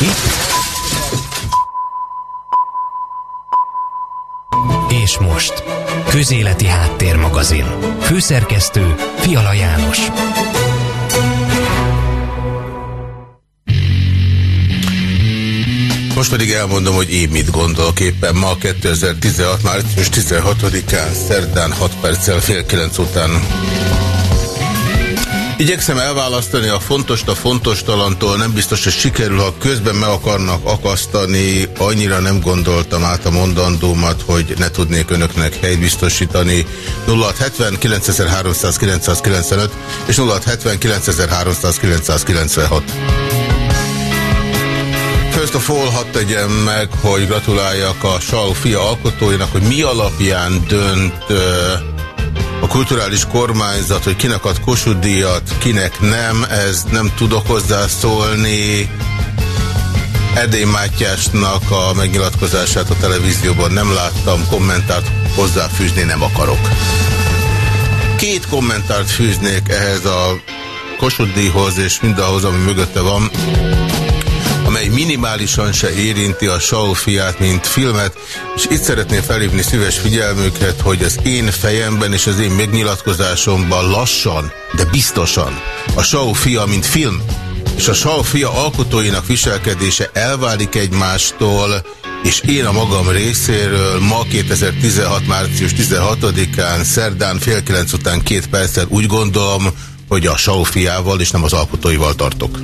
Itt. És most. Közéleti Háttérmagazin. Főszerkesztő Fiala János. Most pedig elmondom, hogy én mit gondolok éppen ma 2016. március 16-án, szerdán 6 perccel fél 9 után. Igyekszem elválasztani a fontos a fontos talantól, nem biztos, hogy sikerül, ha közben meg akarnak akasztani, annyira nem gondoltam át a mondandómat, hogy ne tudnék önöknek helyt biztosítani. 0670 9395 és 0670 9396. First of all, hadd tegyem meg, hogy gratuláljak a Sau fia alkotóinak, hogy mi alapján dönt uh, a kulturális kormányzat, hogy kinek ad Kossuth kinek nem, ez nem tudok hozzászólni. Edély Mátyásnak a megnyilatkozását a televízióban nem láttam, kommentárt hozzáfűzni nem akarok. Két kommentárt fűznék ehhez a Kossuth és mindahhoz, ami mögötte van amely minimálisan se érinti a Saul fiát, mint filmet, és itt szeretném felhívni szíves figyelmüket, hogy az én fejemben és az én megnyilatkozásomban lassan, de biztosan a Saul fia, mint film, és a Saul fia alkotóinak viselkedése elválik egymástól, és én a magam részéről ma 2016. március 16-án, szerdán fél kilenc után két perccel úgy gondolom, hogy a Saul fiával és nem az alkotóival tartok.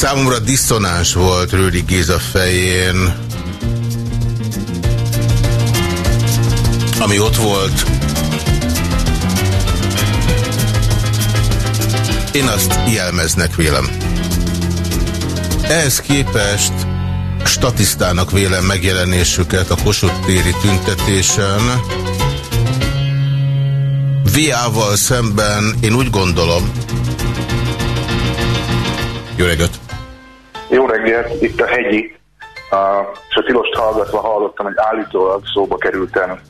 Számomra diszonáns volt Rőri Géza fején, ami ott volt. Én azt jelmeznek vélem. Ehhez képest statisztának vélem megjelenésüket a Kossuth téri tüntetésen. VA-val szemben én úgy gondolom, jó reggelt! Jó reggelt, itt a hegyi, és a tilost hallgatva hallottam, hogy állítólag szóba kerültem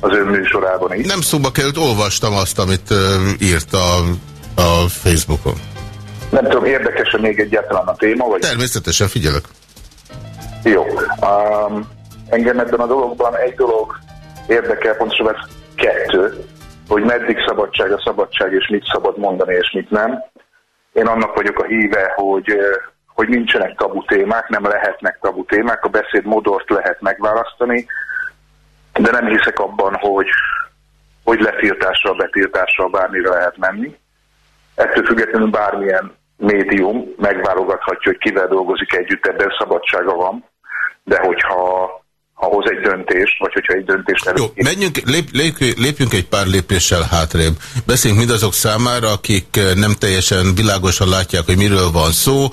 az ön műsorában is. Nem szóba került, olvastam azt, amit uh, írt a, a Facebookon. Nem tudom, érdekes-e még egyáltalán a téma? Vagy? Természetesen, figyelek. Jó. Um, engem ebben a dologban egy dolog érdekel, pontosabban kettő, hogy meddig szabadság a szabadság, és mit szabad mondani, és mit nem. Én annak vagyok a híve, hogy hogy nincsenek tabu témák, nem lehetnek tabu témák, a beszéd modort lehet megválasztani, de nem hiszek abban, hogy, hogy letiltással, betiltással bármire lehet menni. Ettől függetlenül bármilyen médium megválogathatja, hogy kivel dolgozik együtt, ebben szabadsága van, de hogyha ha hoz egy döntést, vagy hogyha egy döntést előtt... Jó, menjünk, lép, lép, lépjünk egy pár lépéssel hátrébb. Beszéljünk mindazok számára, akik nem teljesen világosan látják, hogy miről van szó.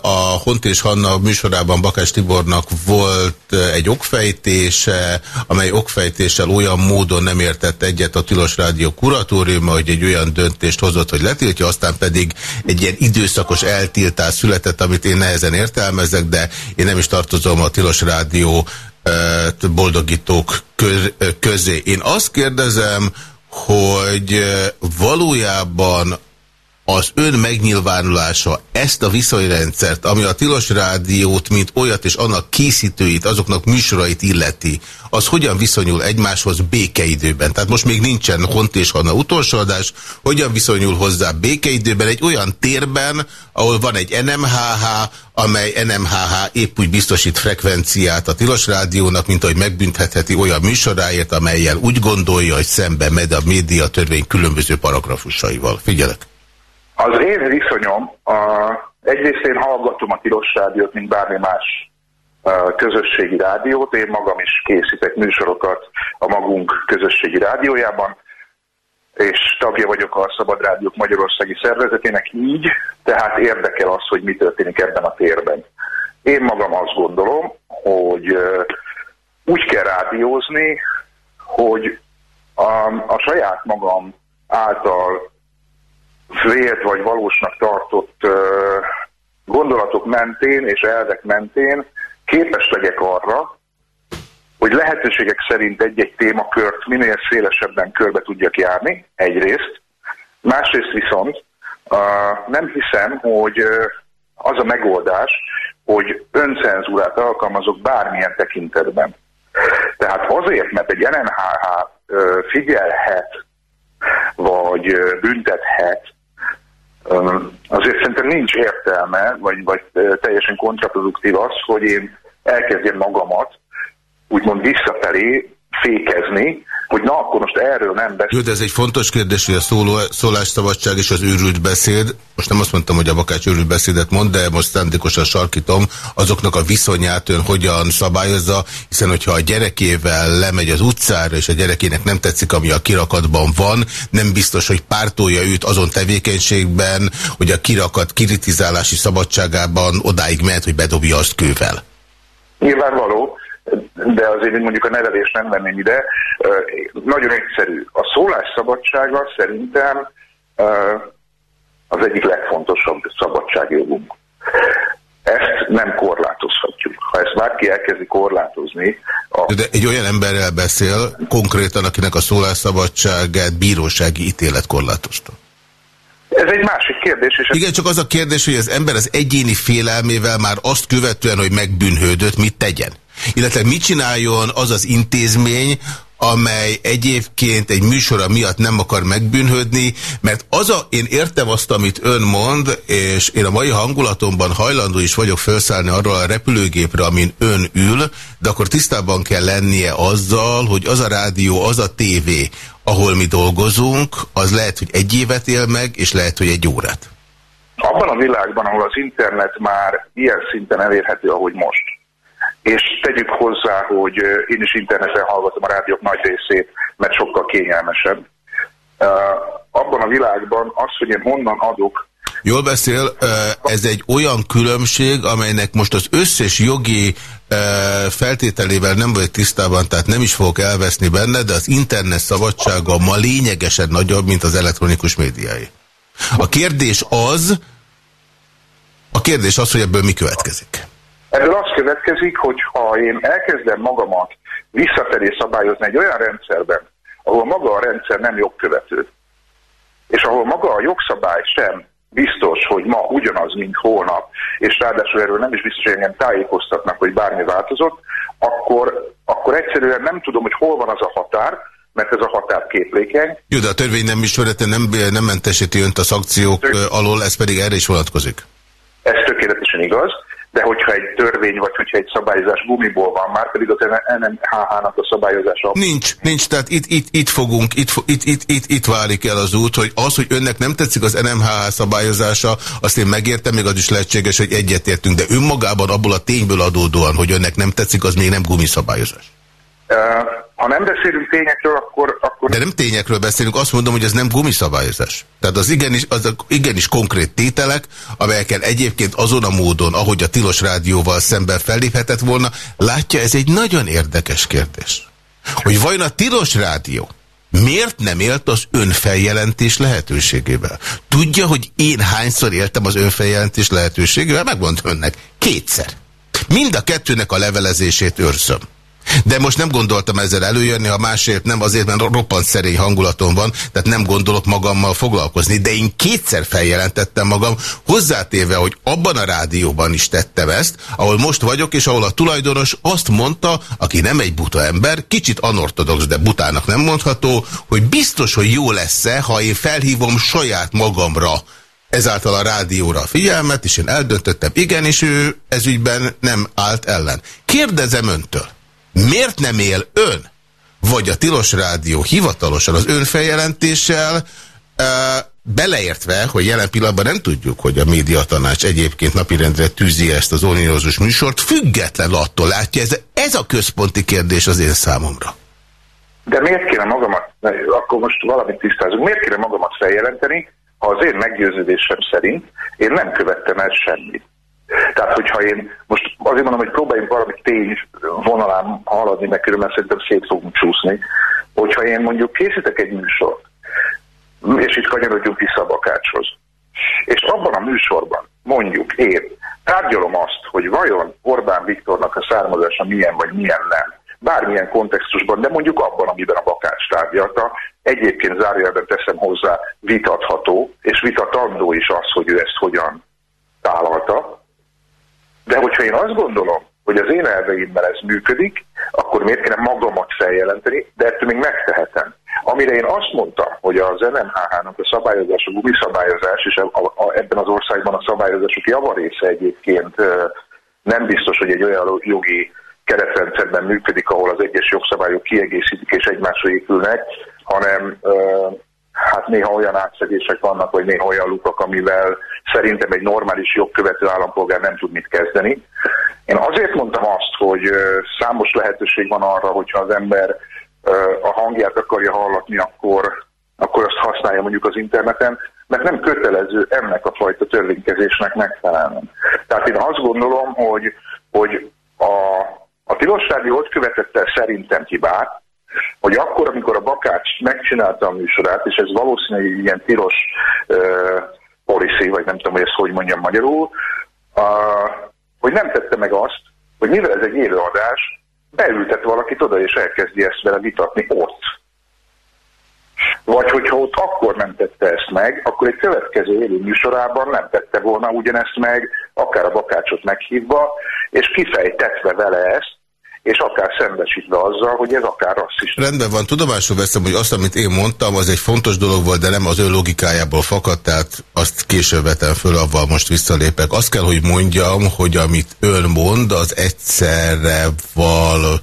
A Hont és Hanna műsorában Bakás Tibornak volt egy okfejtése, amely okfejtéssel olyan módon nem értett egyet a Tilos Rádió kuratóriuma, hogy egy olyan döntést hozott, hogy letiltja, aztán pedig egy ilyen időszakos eltiltás született, amit én nehezen értelmezek, de én nem is tartozom a Tilos Rádió boldogítók közé. Én azt kérdezem, hogy valójában az ön megnyilvánulása ezt a viszonyrendszert, ami a Tilos Rádiót, mint olyat és annak készítőit, azoknak műsorait illeti, az hogyan viszonyul egymáshoz békeidőben? Tehát most még nincsen Hont és Hanna utolsó adás, hogyan viszonyul hozzá békeidőben egy olyan térben, ahol van egy NMHH, amely NMHH épp úgy biztosít frekvenciát a Tilos Rádiónak, mint ahogy megbüntetheti olyan műsoráért, amelyel úgy gondolja, hogy szembe megy a média törvény különböző paragrafusaival. Figyelek! Az én viszonyom, a, egyrészt én hallgatom a Tilos Rádiót, mint bármi más a közösségi rádiót. Én magam is készítek műsorokat a magunk közösségi rádiójában, és tagja vagyok a Szabad Rádiók Magyarországi Szervezetének így, tehát érdekel az, hogy mi történik ebben a térben. Én magam azt gondolom, hogy úgy kell rádiózni, hogy a, a saját magam által vélt vagy valósnak tartott gondolatok mentén és elvek mentén képes legyek arra, hogy lehetőségek szerint egy-egy témakört minél szélesebben körbe tudjak járni, egyrészt. Másrészt viszont nem hiszem, hogy az a megoldás, hogy öncenzúrát alkalmazok bármilyen tekintetben. Tehát azért, mert egy NNHH figyelhet, vagy büntethet, azért szerintem nincs értelme, vagy, vagy teljesen kontraproduktív az, hogy én elkezdjem magamat úgymond visszafelé fékezni, hogy na akkor most erről nem beszél. Jó, de ez egy fontos kérdés, hogy a szóló, szólásszabadság és az őrült beszéd, most nem azt mondtam, hogy a Bakács őrült beszédet mond, de most szándékosan sarkítom, azoknak a viszonyát ön hogyan szabályozza, hiszen hogyha a gyerekével lemegy az utcára, és a gyerekének nem tetszik, ami a kirakatban van, nem biztos, hogy pártolja őt azon tevékenységben, hogy a kirakat kritizálási szabadságában odáig mehet, hogy bedobja azt kővel. Nyilvánvaló, de azért én mondjuk a nevelést nem venném ide. Nagyon egyszerű. A szólásszabadsága szerintem az egyik legfontosabb szabadságjogunk. Ezt nem korlátozhatjuk. Ha ezt bárki elkezdi korlátozni... A... De egy olyan emberrel beszél, konkrétan, akinek a szólásszabadságát bírósági ítélet korlátozta. Ez egy másik kérdés. És Igen, csak az a kérdés, hogy az ember az egyéni félelmével már azt követően, hogy megbűnhődött, mit tegyen? Illetve mit csináljon az az intézmény, amely egyébként egy műsora miatt nem akar megbűnhődni, mert az a, én értem azt, amit ön mond, és én a mai hangulatomban hajlandó is vagyok felszállni arról a repülőgépre, amin ön ül, de akkor tisztában kell lennie azzal, hogy az a rádió, az a tévé, ahol mi dolgozunk, az lehet, hogy egy évet él meg, és lehet, hogy egy órát. Abban a világban, ahol az internet már ilyen szinten elérhető, ahogy most, és tegyük hozzá, hogy én is interneten hallgatom a rádiók nagy részét, mert sokkal kényelmesebb. Abban a világban az, hogy én honnan adok Jól beszél, ez egy olyan különbség, amelynek most az összes jogi feltételével nem vagy tisztában, tehát nem is fogok elveszni benne, de az internet szabadsága ma lényegesen nagyobb, mint az elektronikus médiai. A kérdés az, a kérdés az, hogy ebből mi következik. Ebből az következik, hogy ha én elkezdem magamat visszafelé szabályozni egy olyan rendszerben, ahol maga a rendszer nem jogkövető, és ahol maga a jogszabály sem biztos, hogy ma ugyanaz, mint holnap, és ráadásul erről nem is biztos, hogy engem tájékoztatnak, hogy bármi változott, akkor, akkor egyszerűen nem tudom, hogy hol van az a határ, mert ez a határ képlékeny. Jó, de a törvény nem ismerete nem, nem mentesíti önt a szankciók alól, ez pedig erre is vonatkozik. Ez tökéletesen igaz de hogyha egy törvény, vagy hogyha egy szabályozás gumiból van, már pedig az NMHH-nak a szabályozása... Nincs, nincs, tehát itt, itt, itt fogunk, itt, itt, itt, itt, itt válik el az út, hogy az, hogy önnek nem tetszik az NMHH szabályozása, azt én megértem, még az is lehetséges, hogy egyetértünk, de önmagában abból a tényből adódóan, hogy önnek nem tetszik, az még nem gumiszabályozás. Uh, ha nem beszélünk tényekről, akkor, akkor... De nem tényekről beszélünk, azt mondom, hogy ez nem gumiszabályozás. Tehát az igenis, az igenis konkrét tételek, amelyekkel egyébként azon a módon, ahogy a Tilos Rádióval szemben felléphetett volna, látja, ez egy nagyon érdekes kérdés. Hogy vajon a Tilos Rádió miért nem élt az önfeljelentés lehetőségével? Tudja, hogy én hányszor éltem az önfeljelentés lehetőségével? Megmondom önnek. Kétszer. Mind a kettőnek a levelezését őrzöm. De most nem gondoltam ezzel előjönni, ha másért nem azért, mert roppant szerény hangulatom van, tehát nem gondolok magammal foglalkozni. De én kétszer feljelentettem magam, hozzátéve, hogy abban a rádióban is tettem ezt, ahol most vagyok, és ahol a tulajdonos azt mondta, aki nem egy buta ember, kicsit anortodox, de butának nem mondható, hogy biztos, hogy jó lesz-e, ha én felhívom saját magamra ezáltal a rádióra a figyelmet, és én eldöntöttem, igen, és ő ezügyben nem állt ellen. Kérdezem öntől, Miért nem él ön, vagy a Tilos Rádió hivatalosan az ön feljelentéssel, beleértve, hogy jelen pillanatban nem tudjuk, hogy a médiatanács egyébként napirendre tűzi ezt az ominózus műsort, független attól látja, ez, ez a központi kérdés az én számomra. De miért kéne magamat, akkor most valamit tisztázunk, miért kéne magamat feljelenteni, ha az én meggyőződésem szerint én nem követtem el semmit. Tehát, hogyha én most azért mondom, hogy próbáljunk valami tény vonalán haladni, meg különben szerintem szét fogunk csúszni, hogyha én mondjuk készítek egy műsort, és itt kanyarodjunk vissza a Bakácshoz, és abban a műsorban mondjuk én tárgyalom azt, hogy vajon Orbán Viktornak a származása milyen vagy milyen nem, bármilyen kontextusban, de mondjuk abban, amiben a Bakács tárgyalta, egyébként zárójelben teszem hozzá vitatható, és vitatandó is az, hogy ő ezt hogyan tálalta. De hogyha én azt gondolom, hogy az én elveimmel ez működik, akkor miért kéne magamat feljelenteni, de ettől még megtehetem. Amire én azt mondtam, hogy az NMHH-nak a szabályozás, a gumiszabályozás, és a, a, ebben az országban a szabályozások javarésze egyébként nem biztos, hogy egy olyan jogi keretrendszerben működik, ahol az egyes jogszabályok kiegészítik és egymásra épülnek, hanem hát néha olyan átszedések vannak, vagy néha olyan lukak, amivel szerintem egy normális jogkövető állampolgár nem tud mit kezdeni. Én azért mondtam azt, hogy számos lehetőség van arra, hogyha az ember a hangját akarja hallatni, akkor, akkor azt használja mondjuk az interneten, mert nem kötelező ennek a fajta törvénykezésnek megfelelni. Tehát én azt gondolom, hogy, hogy a, a tilossági ott követett el szerintem hibát, hogy akkor, amikor a Bakács megcsinálta a műsorát, és ez valószínűleg ilyen tilos uh, policy, vagy nem tudom, hogy ezt hogy mondjam magyarul, uh, hogy nem tette meg azt, hogy mivel ez egy élőadás, beültet valakit oda, és elkezdi ezt vele vitatni ott. Vagy hogyha ott akkor nem tette ezt meg, akkor egy következő élő műsorában nem tette volna ugyanezt meg, akár a bakácsot meghívva, és kifejtetve vele ezt, és akár szembesítve azzal, hogy ez akár rasszis. Rendben van, tudomásul veszem, hogy azt, amit én mondtam, az egy fontos dolog volt, de nem az ő logikájából fakadt, tehát azt később vetem föl, avval most visszalépek. Azt kell, hogy mondjam, hogy amit ön mond, az egyszerre val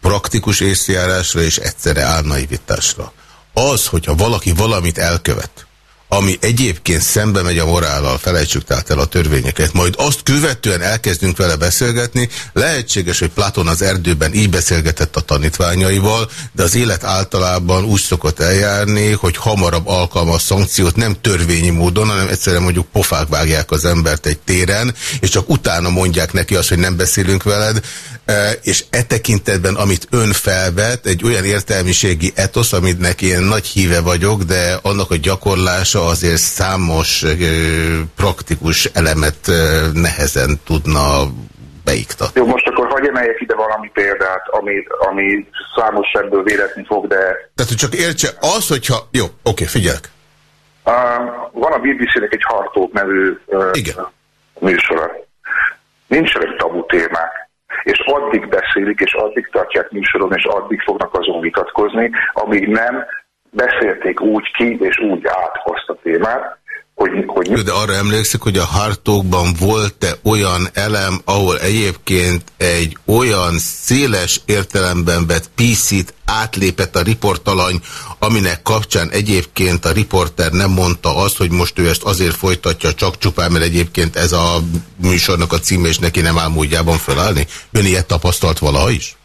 praktikus észjárásra és egyszerre álnaivitásra. Az, hogyha valaki valamit elkövet, ami egyébként szembe megy a morállal, felejtsük tehát el a törvényeket, majd azt követően elkezdünk vele beszélgetni, lehetséges, hogy Platon az erdőben így beszélgetett a tanítványaival, de az élet általában úgy szokott eljárni, hogy hamarabb alkalmaz szankciót, nem törvényi módon, hanem egyszerűen mondjuk pofák vágják az embert egy téren, és csak utána mondják neki azt, hogy nem beszélünk veled, e, és e tekintetben, amit ön felvet, egy olyan értelmiségi etosz, amit neki én nagy híve vagyok, de annak a gyakorlása azért számos praktikus elemet nehezen tudna beiktatni. Jó, most akkor hagyj emeljek ide valami példát, ami, ami számos ebből véletni fog, de... Tehát, hogy csak értse, az, hogyha... Jó, oké, figyelek. Uh, van a BBC-nek egy Hartók nevű uh, Igen. műsora. Nincsenek tabu témák és addig beszélik, és addig tartják műsoron, és addig fognak azon vitatkozni, amíg nem beszélték úgy ki, és úgy át azt a témát, hogy, hogy... De arra emlékszik, hogy a hartókban volt-e olyan elem, ahol egyébként egy olyan széles értelemben vett PC-t átlépett a riportalany, aminek kapcsán egyébként a riporter nem mondta azt, hogy most ő ezt azért folytatja csak csupán, mert egyébként ez a műsornak a címe, és neki nem áll módjában felállni? Ön ilyet tapasztalt valaha is?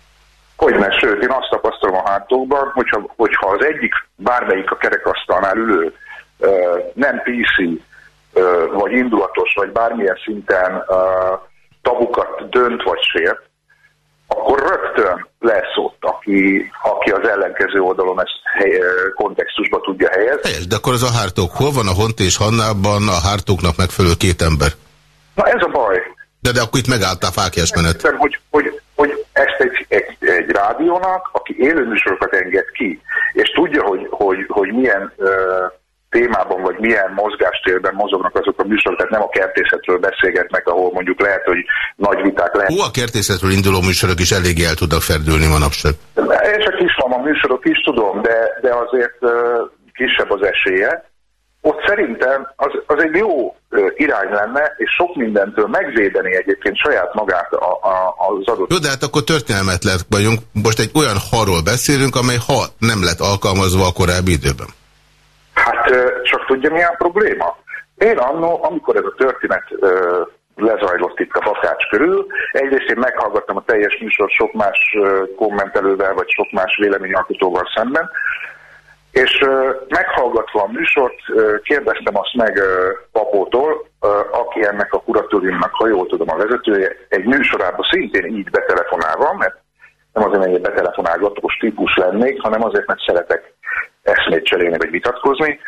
Hogy ne, sőt, én azt tapasztalom a hátokban, hogyha, hogyha az egyik, bármelyik a kerekasztalnál ülő nem PC, vagy indulatos, vagy bármilyen szinten tabukat dönt vagy sért, akkor rögtön lesz ott, aki, aki az ellenkező oldalon ezt hely, kontextusba tudja helyezni. Helyes, de akkor az a hártók. Hol van a Hont és Hannában a hártóknak megfelelő két ember? Na ez a baj. De, de akkor itt megállt a fákjás menet. Hogy, hogy, hogy egy, rádiónak, aki élőműsorokat enged ki, és tudja, hogy, hogy, hogy milyen uh, témában, vagy milyen mozgástérben mozognak azok a műsorok, tehát nem a kertészetről beszélgetnek, ahol mondjuk lehet, hogy nagy viták lehet. Hú, a kertészetről induló műsorok is eléggé el tudnak ferdülni manapság. Van a műsorok is tudom, de, de azért kisebb az esélye. Ott szerintem az, az egy jó irány lenne, és sok mindentől megvédeni egyébként saját magát a, a, az adott... Jó, de hát akkor történelmetlen vagyunk. Most egy olyan halról beszélünk, amely ha nem lett alkalmazva a korábbi időben. Hát csak tudja milyen probléma? Én annó, amikor ez a történet lezajlott itt a Bakács körül. Egyrészt én meghallgattam a teljes műsor sok más kommentelővel, vagy sok más véleményalkotóval szemben, és meghallgatva a műsort, kérdeztem azt meg Papótól, aki ennek a kuratóriumnak, ha jól tudom, a vezetője, egy műsorában szintén így betelefonálva, mert nem azért, mert egy betelefonálgatós típus lennék, hanem azért, mert szeretek eszmét cserélni vagy vitatkozni,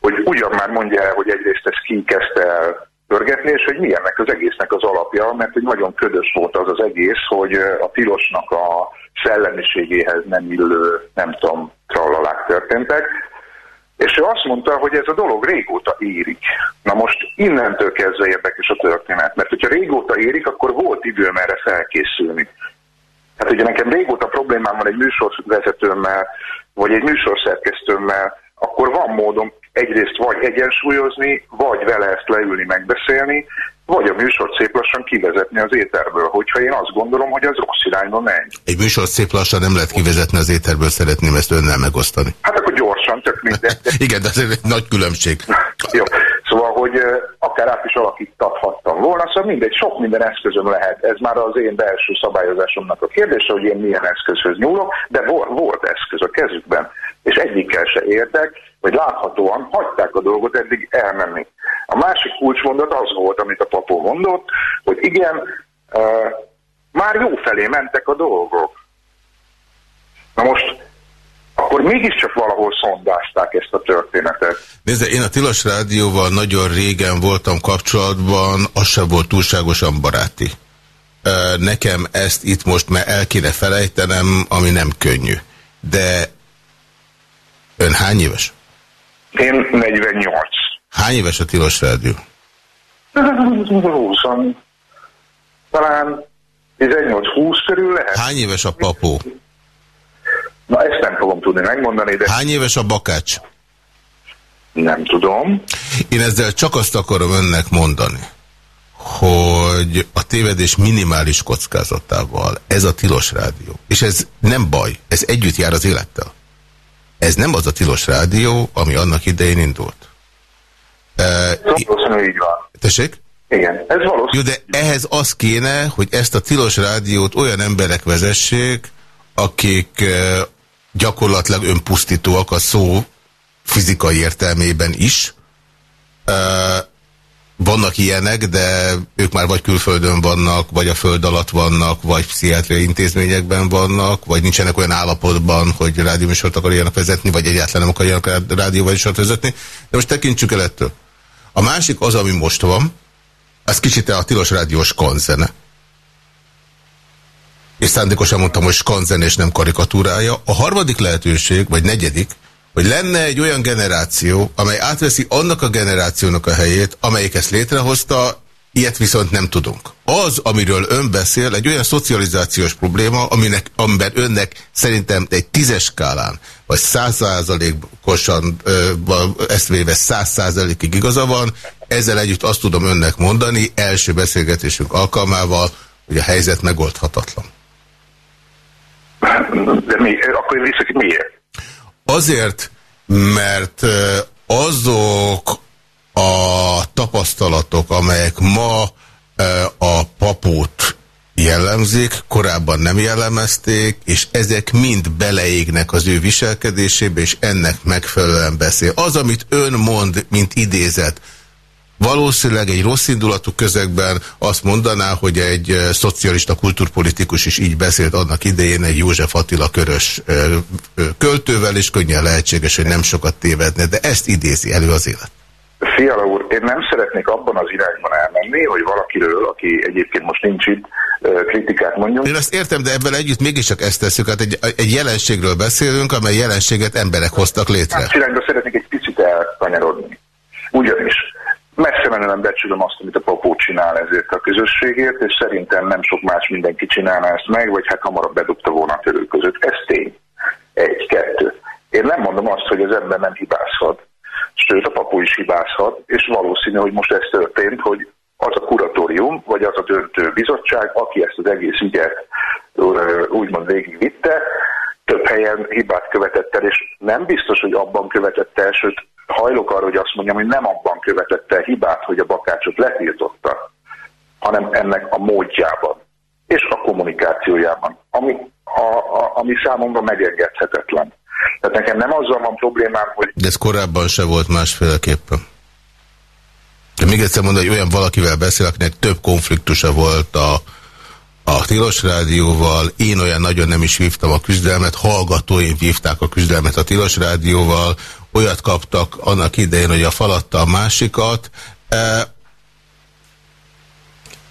hogy ugyan már mondja el, hogy egyrészt ezt ki kezdte el pörgetni, és hogy mi ennek az egésznek az alapja, mert hogy nagyon ködös volt az az egész, hogy a tilosnak a szellemiségéhez nem illő, nem tudom, trallalák történtek. És ő azt mondta, hogy ez a dolog régóta érik. Na most innentől kezdve érdekes a történet, mert hogyha régóta érik, akkor volt időm erre felkészülni. Hát ugye nekem régóta problémám van egy műsorvezetőmmel, vagy egy műsorszerkesztőmmel, akkor van módom egyrészt vagy egyensúlyozni, vagy vele ezt leülni, megbeszélni, vagy a műsort szép lassan kivezetni az éterből, hogyha én azt gondolom, hogy az rossz irányba megy. Egy műsort szép lassan nem lehet kivezetni az éterből, szeretném ezt önnel megosztani. Hát akkor gyorsan, tök minden. Igen, de egy nagy különbség. Jó, szóval, hogy akár át is alakítathattam volna, szóval mindegy, sok minden eszközöm lehet. Ez már az én belső szabályozásomnak a kérdése, hogy én milyen eszközhöz nyúlok, de volt eszköz a kezükben, és egyikkel se értek, vagy láthatóan hagyták a dolgot eddig elmenni. A másik kulcsmondat az volt, amit a papó mondott, hogy igen, már jó felé mentek a dolgok. Na most akkor mégiscsak valahol szondázták ezt a történetet. Nézd, én a Tilos Rádióval nagyon régen voltam kapcsolatban, az sem volt túlságosan baráti. Nekem ezt itt most már el kéne felejtenem, ami nem könnyű. De ön hány éves? Én 48. Hány éves a Tilos Rádió? 20. Talán 18-20 körül lehet. Hány éves a papó? Na ezt nem fogom tudni megmondani, de... Hány éves a bakács? Nem tudom. Én ezzel csak azt akarom önnek mondani, hogy a tévedés minimális kockázatával ez a tilos rádió, és ez nem baj, ez együtt jár az élettel. Ez nem az a tilos rádió, ami annak idején indult. Valószínűleg így van. Tessék? Igen, ez valószínű. Jó, de ehhez az kéne, hogy ezt a tilos rádiót olyan emberek vezessék, akik gyakorlatilag önpusztítóak a szó fizikai értelmében is. Vannak ilyenek, de ők már vagy külföldön vannak, vagy a föld alatt vannak, vagy pszichiátriai intézményekben vannak, vagy nincsenek olyan állapotban, hogy rádióműsort akarjanak vezetni, vagy egyáltalán nem akarjanak rádióműsort vezetni. De most tekintsük el ettől. A másik az, ami most van, az kicsit a tilos rádiós konzene és szándékosan mondtam, hogy skanzen és nem karikatúrája. A harmadik lehetőség, vagy negyedik, hogy lenne egy olyan generáció, amely átveszi annak a generációnak a helyét, amelyik ezt létrehozta, ilyet viszont nem tudunk. Az, amiről ön beszél, egy olyan szocializációs probléma, aminek, amiben önnek szerintem egy tízes skálán, vagy százszázalékosan ezt véve száz százalékig igaza van, ezzel együtt azt tudom önnek mondani, első beszélgetésünk alkalmával, hogy a helyzet megoldhatatlan. De mi, akkor vissza miért? Azért, mert azok a tapasztalatok, amelyek ma a papót jellemzik, korábban nem jellemezték, és ezek mind beleégnek az ő viselkedésébe, és ennek megfelelően beszél. Az, amit ön mond, mint idézet, Valószínűleg egy rossz indulatú közegben azt mondaná, hogy egy szocialista kulturpolitikus is így beszélt annak idején egy József Attila körös költővel, és könnyen lehetséges, hogy nem sokat tévedne, de ezt idézi elő az élet. Fiala úr, én nem szeretnék abban az irányban elmenni, hogy valakiről, aki egyébként most nincs itt, kritikát mondjunk. Én azt értem, de ebben együtt mégiscsak ezt tesszük. Hát egy, egy jelenségről beszélünk, amely jelenséget emberek hoztak létre. Hát irányba szeretnék egy picit elkanyarodni. Ugyanis messze menően becsülöm azt, amit a papó csinál ezért a közösségért, és szerintem nem sok más mindenki csinálná ezt meg, vagy hát hamarabb bedobta volna a törő között. Ez tény. Egy, kettő. Én nem mondom azt, hogy az ember nem hibázhat, sőt a papó is hibázhat, és valószínű, hogy most ez történt, hogy az a kuratórium, vagy az a döntő bizottság, aki ezt az egész ügyet úgymond végigvitte, több helyen hibát követett el, és nem biztos, hogy abban követett el, sőt hajlok arra, hogy azt mondjam, hogy nem abban követette el hibát, hogy a bakácsot letiltotta, hanem ennek a módjában és a kommunikációjában, ami, a, a, ami számomra megengedhetetlen. Tehát nekem nem azzal van problémám, hogy... De ez korábban se volt másféleképpen. De még egyszer mondom, hogy olyan valakivel beszél, akinek több konfliktusa volt a, a Tilos Rádióval, én olyan nagyon nem is vívtam a küzdelmet, hallgatóim vívták a küzdelmet a Tilos Rádióval, olyat kaptak annak idején, hogy a falatta a másikat.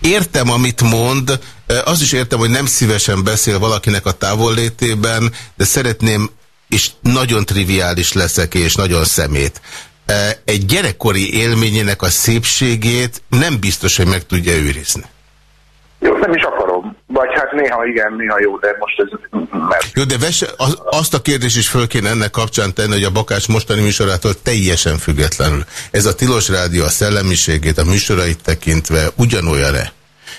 Értem, amit mond, azt is értem, hogy nem szívesen beszél valakinek a távollétében, de szeretném és nagyon triviális leszek, és nagyon szemét. Egy gyerekkori élményének a szépségét nem biztos, hogy meg tudja őrizni. Jó, nem is akarom. Néha igen, néha jó, de most ez... Mert... Jó, de vesse, az, azt a kérdést is föl kéne ennek kapcsán tenni, hogy a Bakács mostani műsorától teljesen függetlenül. Ez a Tilos Rádió a szellemiségét, a műsorait tekintve ugyanolyan-e,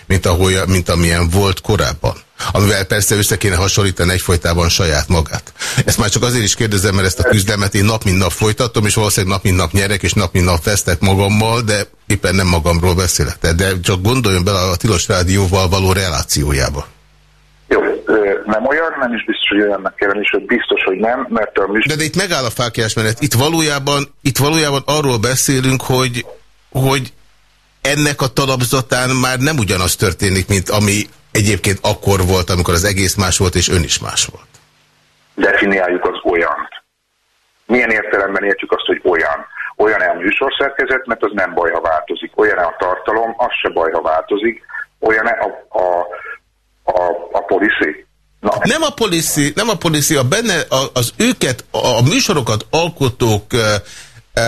mint, ahol, mint amilyen volt korábban? amivel persze össze kéne hasonlítani egyfolytában saját magát. Ezt már csak azért is kérdezem, mert ezt a küzdelmet én nap mint nap folytatom, és valószínűleg nap mint nap nyerek, és nap mint nap vesztek magammal, de éppen nem magamról beszélek. De csak gondoljon bele a Tilos Rádióval való relációjába. Jó, nem olyan, nem is biztos, hogy olyannak kell lenni, hogy biztos, hogy nem, mert a műsor... De, de itt megáll a fákjás menet. Itt valójában, itt valójában arról beszélünk, hogy, hogy ennek a talapzatán már nem ugyanaz történik, mint ami egyébként akkor volt, amikor az egész más volt, és ön is más volt? Definiáljuk az olyant. Milyen értelemben értjük azt, hogy olyan? Olyan-e a műsorszerkezet, mert az nem baj, ha változik. Olyan-e a tartalom, az se baj, ha változik. Olyan-e a, a, a, a policy? Na. Nem a policy, nem a policy, a benne az őket, a műsorokat alkotók e, e,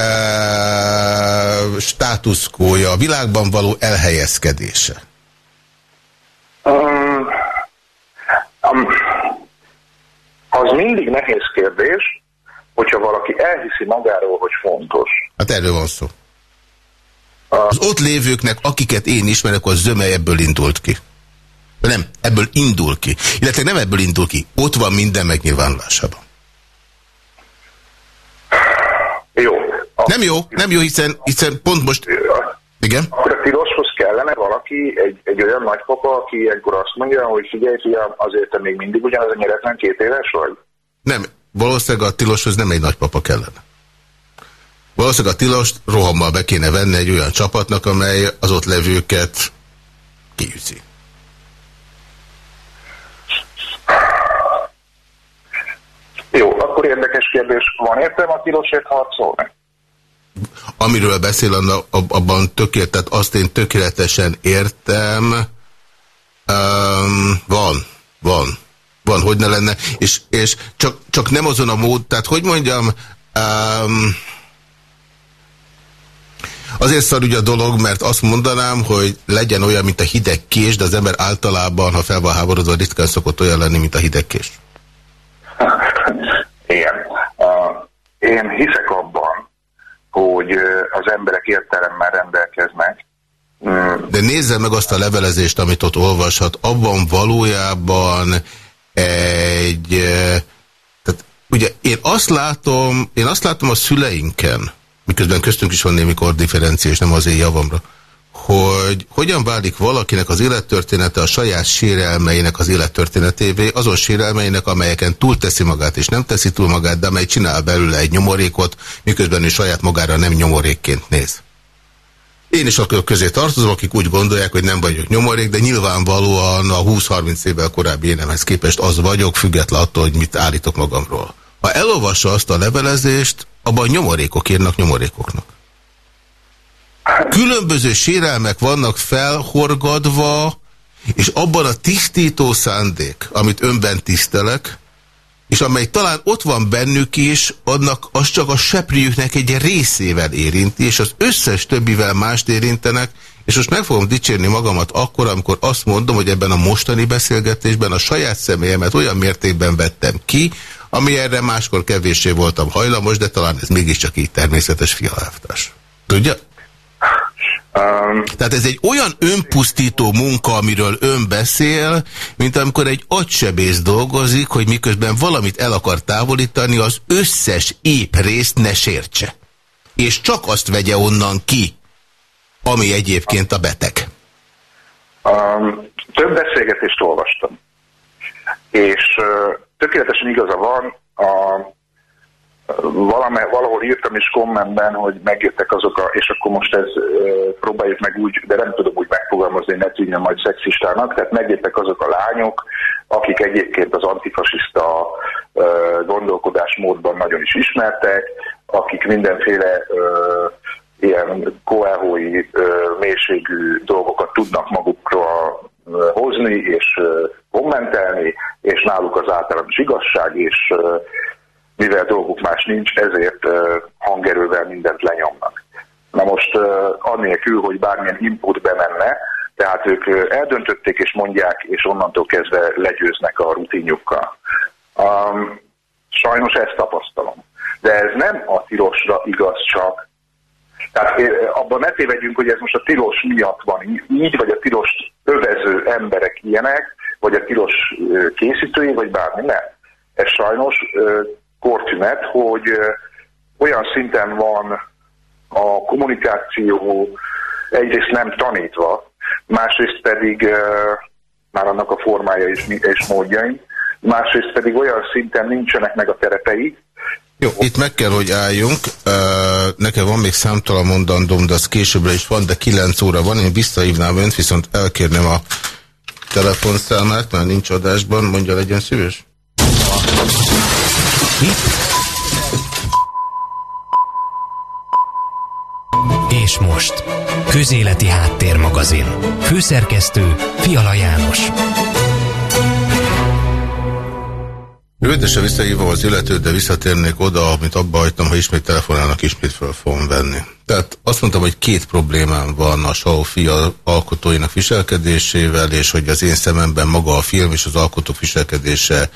státuszkója, a világban való elhelyezkedése. Um, um, az mindig nehéz kérdés, hogyha valaki elhiszi magáról, hogy fontos. Hát erről van szó. Az ott lévőknek, akiket én ismerek, az zöme ebből indult ki. Nem, ebből indul ki. Illetve nem ebből indul ki. Ott van minden megnyilvánulásában. Jó. A... Nem jó, nem jó, hiszen, hiszen pont most... Igen? Akkor a tiloshoz kellene valaki, egy, egy olyan nagypapa, aki ilyenkor azt mondja, hogy figyelj, fiam, azért te még mindig ugyanaz a nyeretlen két éves vagy? Nem, valószínűleg a tiloshoz nem egy nagypapa kellene. Valószínűleg a tilost rohammal be kéne venni egy olyan csapatnak, amely az ott levőket kiüzi. Jó, akkor érdekes kérdés. Van értelme a tilosért harcolni? Amiről beszél, abban tökéletes, azt én tökéletesen értem. Um, van, van. Van, hogy ne lenne. És, és csak, csak nem azon a mód, tehát hogy mondjam, um, Azért szar ugye a dolog, mert azt mondanám, hogy legyen olyan, mint a hideg kés, de az ember általában, ha fel van háborodva, ritkán szokott olyan lenni, mint a hideg kés. Igen. Uh, én hiszek abban, hogy az emberek értelemmel rendelkeznek. Mm. De nézze meg azt a levelezést, amit ott olvashat. Abban valójában egy... Tehát ugye én azt látom, én azt látom a szüleinken, miközben köztünk is van némi differencia, és nem az én javamra, hogy hogyan válik valakinek az élettörténete a saját sérelmeinek az élettörténetévé, azon sérelmeinek, amelyeken túlteszi magát és nem teszi túl magát, de amely csinál belőle egy nyomorékot, miközben ő saját magára nem nyomorékként néz. Én is akkor közé tartozom, akik úgy gondolják, hogy nem vagyok nyomorék, de nyilvánvalóan a 20-30 évvel korábbi énemhez képest az vagyok, független attól, hogy mit állítok magamról. Ha elolvassa azt a levelezést, abban nyomorékok írnak nyomorékoknak. Különböző sérelmek vannak felhorgadva, és abban a tisztító szándék, amit önben tisztelek, és amely talán ott van bennük is, annak az csak a seprűjüknek egy részével érinti, és az összes többivel mást érintenek, és most meg fogom dicsérni magamat akkor, amikor azt mondom, hogy ebben a mostani beszélgetésben a saját személyemet olyan mértékben vettem ki, ami erre máskor kevéssé voltam hajlamos, de talán ez mégiscsak így természetes fialáftás. Tudja? Um, Tehát ez egy olyan önpusztító munka, amiről ön beszél, mint amikor egy agysebész dolgozik, hogy miközben valamit el akar távolítani, az összes épp részt ne sértse. És csak azt vegye onnan ki, ami egyébként a beteg. Um, több beszélgetést olvastam. És uh, tökéletesen igaza van, a valame, valahol írtam is kommentben, hogy megjöttek azok a, és akkor most ez próbáljuk meg úgy, de nem tudom úgy megfogalmazni, ne tűnjön majd szexistának, tehát megjöttek azok a lányok, akik egyébként az antifasiszta gondolkodásmódban nagyon is ismertek, akik mindenféle ilyen koelhói mélységű dolgokat tudnak magukról hozni és kommentelni, és náluk az általános igazság, és mivel dolguk más nincs, ezért hangerővel mindent lenyomnak. Na most annélkül, hogy bármilyen input bemenne, tehát ők eldöntötték és mondják, és onnantól kezdve legyőznek a rutinjukkal. Um, sajnos ezt tapasztalom. De ez nem a tilosra igaz csak. Tehát abban ne tévedjünk, hogy ez most a tilos miatt van így, vagy a tilos övező emberek ilyenek, vagy a tilos készítői, vagy bármi. Nem. Ez sajnos kortünet, hogy olyan szinten van a kommunikáció egyrészt nem tanítva, másrészt pedig már annak a formája és, és módjain, másrészt pedig olyan szinten nincsenek meg a terepei. Jó, itt meg kell, hogy álljunk. Nekem van még számtalan mondandóm, de az későbbre is van, de 9 óra van. Én visszahívnám önt, viszont elkérném a telefonszámát, mert nincs adásban. Mondja, legyen szíves. És most, Közéleti Háttérmagazin. Főszerkesztő Fiala János. Rövidesen visszahívom az illetőt, de visszatérnék oda, amit abba hagytam, ha ismét telefonálnak, ismét fel fogom venni. Tehát azt mondtam, hogy két problémám van a Sao fia alkotóinak viselkedésével, és hogy az én szememben maga a film és az alkotók viselkedése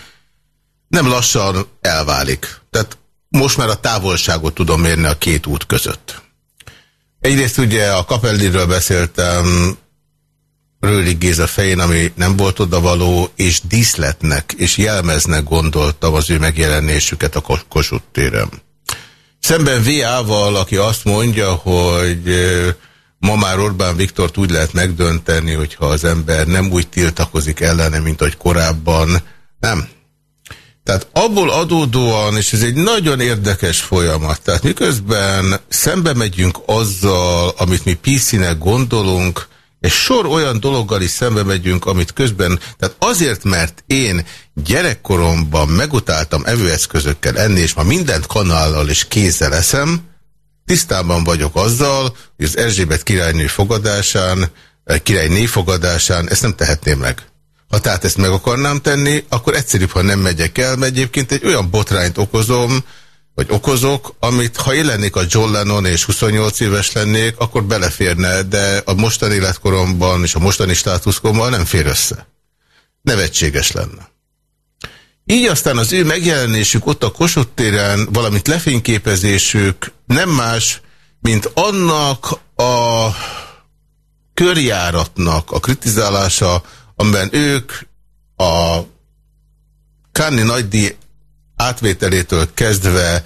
nem lassan elválik. Tehát most már a távolságot tudom mérni a két út között. Egyrészt ugye a Kapelliről beszéltem, Rőlik Géza fején, ami nem volt odavaló, és díszletnek és jelmeznek gondoltam az ő megjelenésüket a Kossuth téren. Szemben VA-val, aki azt mondja, hogy ma már Orbán Viktort úgy lehet megdönteni, hogyha az ember nem úgy tiltakozik ellene, mint ahogy korábban. Nem. Tehát abból adódóan, és ez egy nagyon érdekes folyamat, tehát miközben szembe megyünk azzal, amit mi PC-nek gondolunk, és sor olyan dologgal is szembe megyünk, amit közben, tehát azért, mert én gyerekkoromban megutáltam evőeszközökkel enni, és ma mindent kanállal és kézzel eszem, tisztában vagyok azzal, hogy az Erzsébet királynő fogadásán, eh, királyné fogadásán ezt nem tehetném meg. Ha tehát ezt meg akarnám tenni, akkor egyszerűbb, ha nem megyek el, mert egyébként egy olyan botrányt okozom, vagy okozok, amit ha én lennék a John Lennon és 28 éves lennék, akkor beleférne, de a mostani életkoromban és a mostani státuszkomban nem fér össze. Nevetséges lenne. Így aztán az ő megjelenésük ott a Kossuth téren, valamint lefényképezésük nem más, mint annak a körjáratnak a kritizálása, amiben ők a Kanni nagydíj átvételétől kezdve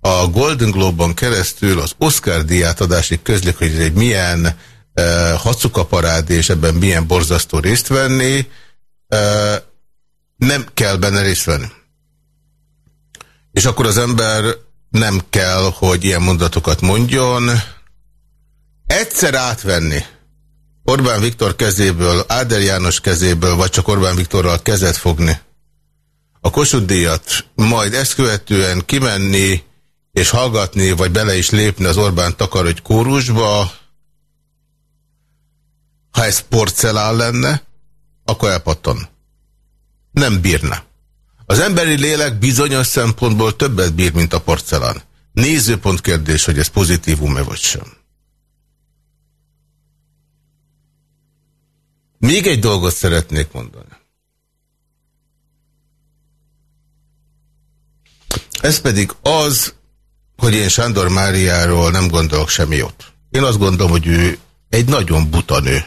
a Golden Globe-on keresztül az Oscar díjátadásig közlik, hogy ez egy milyen e, hacukaparád, és ebben milyen borzasztó részt venni, e, nem kell benne részt venni. És akkor az ember nem kell, hogy ilyen mondatokat mondjon. Egyszer átvenni Orbán Viktor kezéből, Áder János kezéből, vagy csak Orbán Viktorral kezet fogni, a Kossuth díjat, majd ezt követően kimenni és hallgatni, vagy bele is lépni az Orbán Takarodj kórusba, ha ez porcelán lenne, akkor elpattan. Nem bírna. Az emberi lélek bizonyos szempontból többet bír, mint a porcelán. Nézőpont kérdés, hogy ez pozitívum-e vagy sem. Még egy dolgot szeretnék mondani. Ez pedig az, hogy én Sándor Máriáról nem gondolok semmi jót. Én azt gondolom, hogy ő egy nagyon buta nő.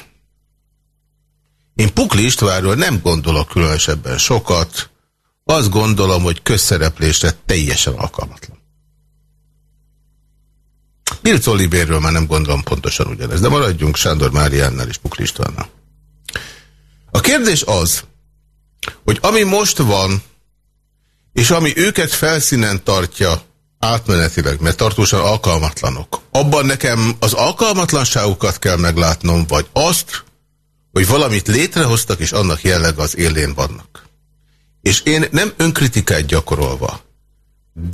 Én Pukli Istvánról nem gondolok különösebben sokat. Azt gondolom, hogy közszereplésre teljesen alkalmatlan. Pirc Olivérről már nem gondolom pontosan ugyanez, de maradjunk Sándor Máriánnál és Pukli Istvánnal. Kérdés az, hogy ami most van, és ami őket felszínen tartja átmenetileg, mert tartósan alkalmatlanok, abban nekem az alkalmatlanságukat kell meglátnom, vagy azt, hogy valamit létrehoztak, és annak jelleg az élén vannak. És én nem önkritikát gyakorolva,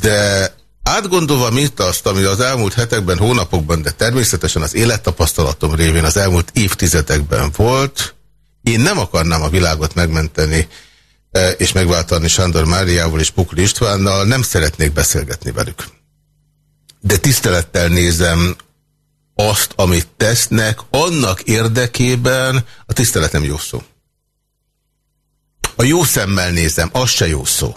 de átgondolva mint azt, ami az elmúlt hetekben, hónapokban, de természetesen az élettapasztalatom révén az elmúlt évtizedekben volt, én nem akarnám a világot megmenteni, és megváltani Sándor Máriával és Pukli Istvánnal, nem szeretnék beszélgetni velük. De tisztelettel nézem azt, amit tesznek, annak érdekében a tiszteletem jó szó. A jó szemmel nézem, az se jó szó.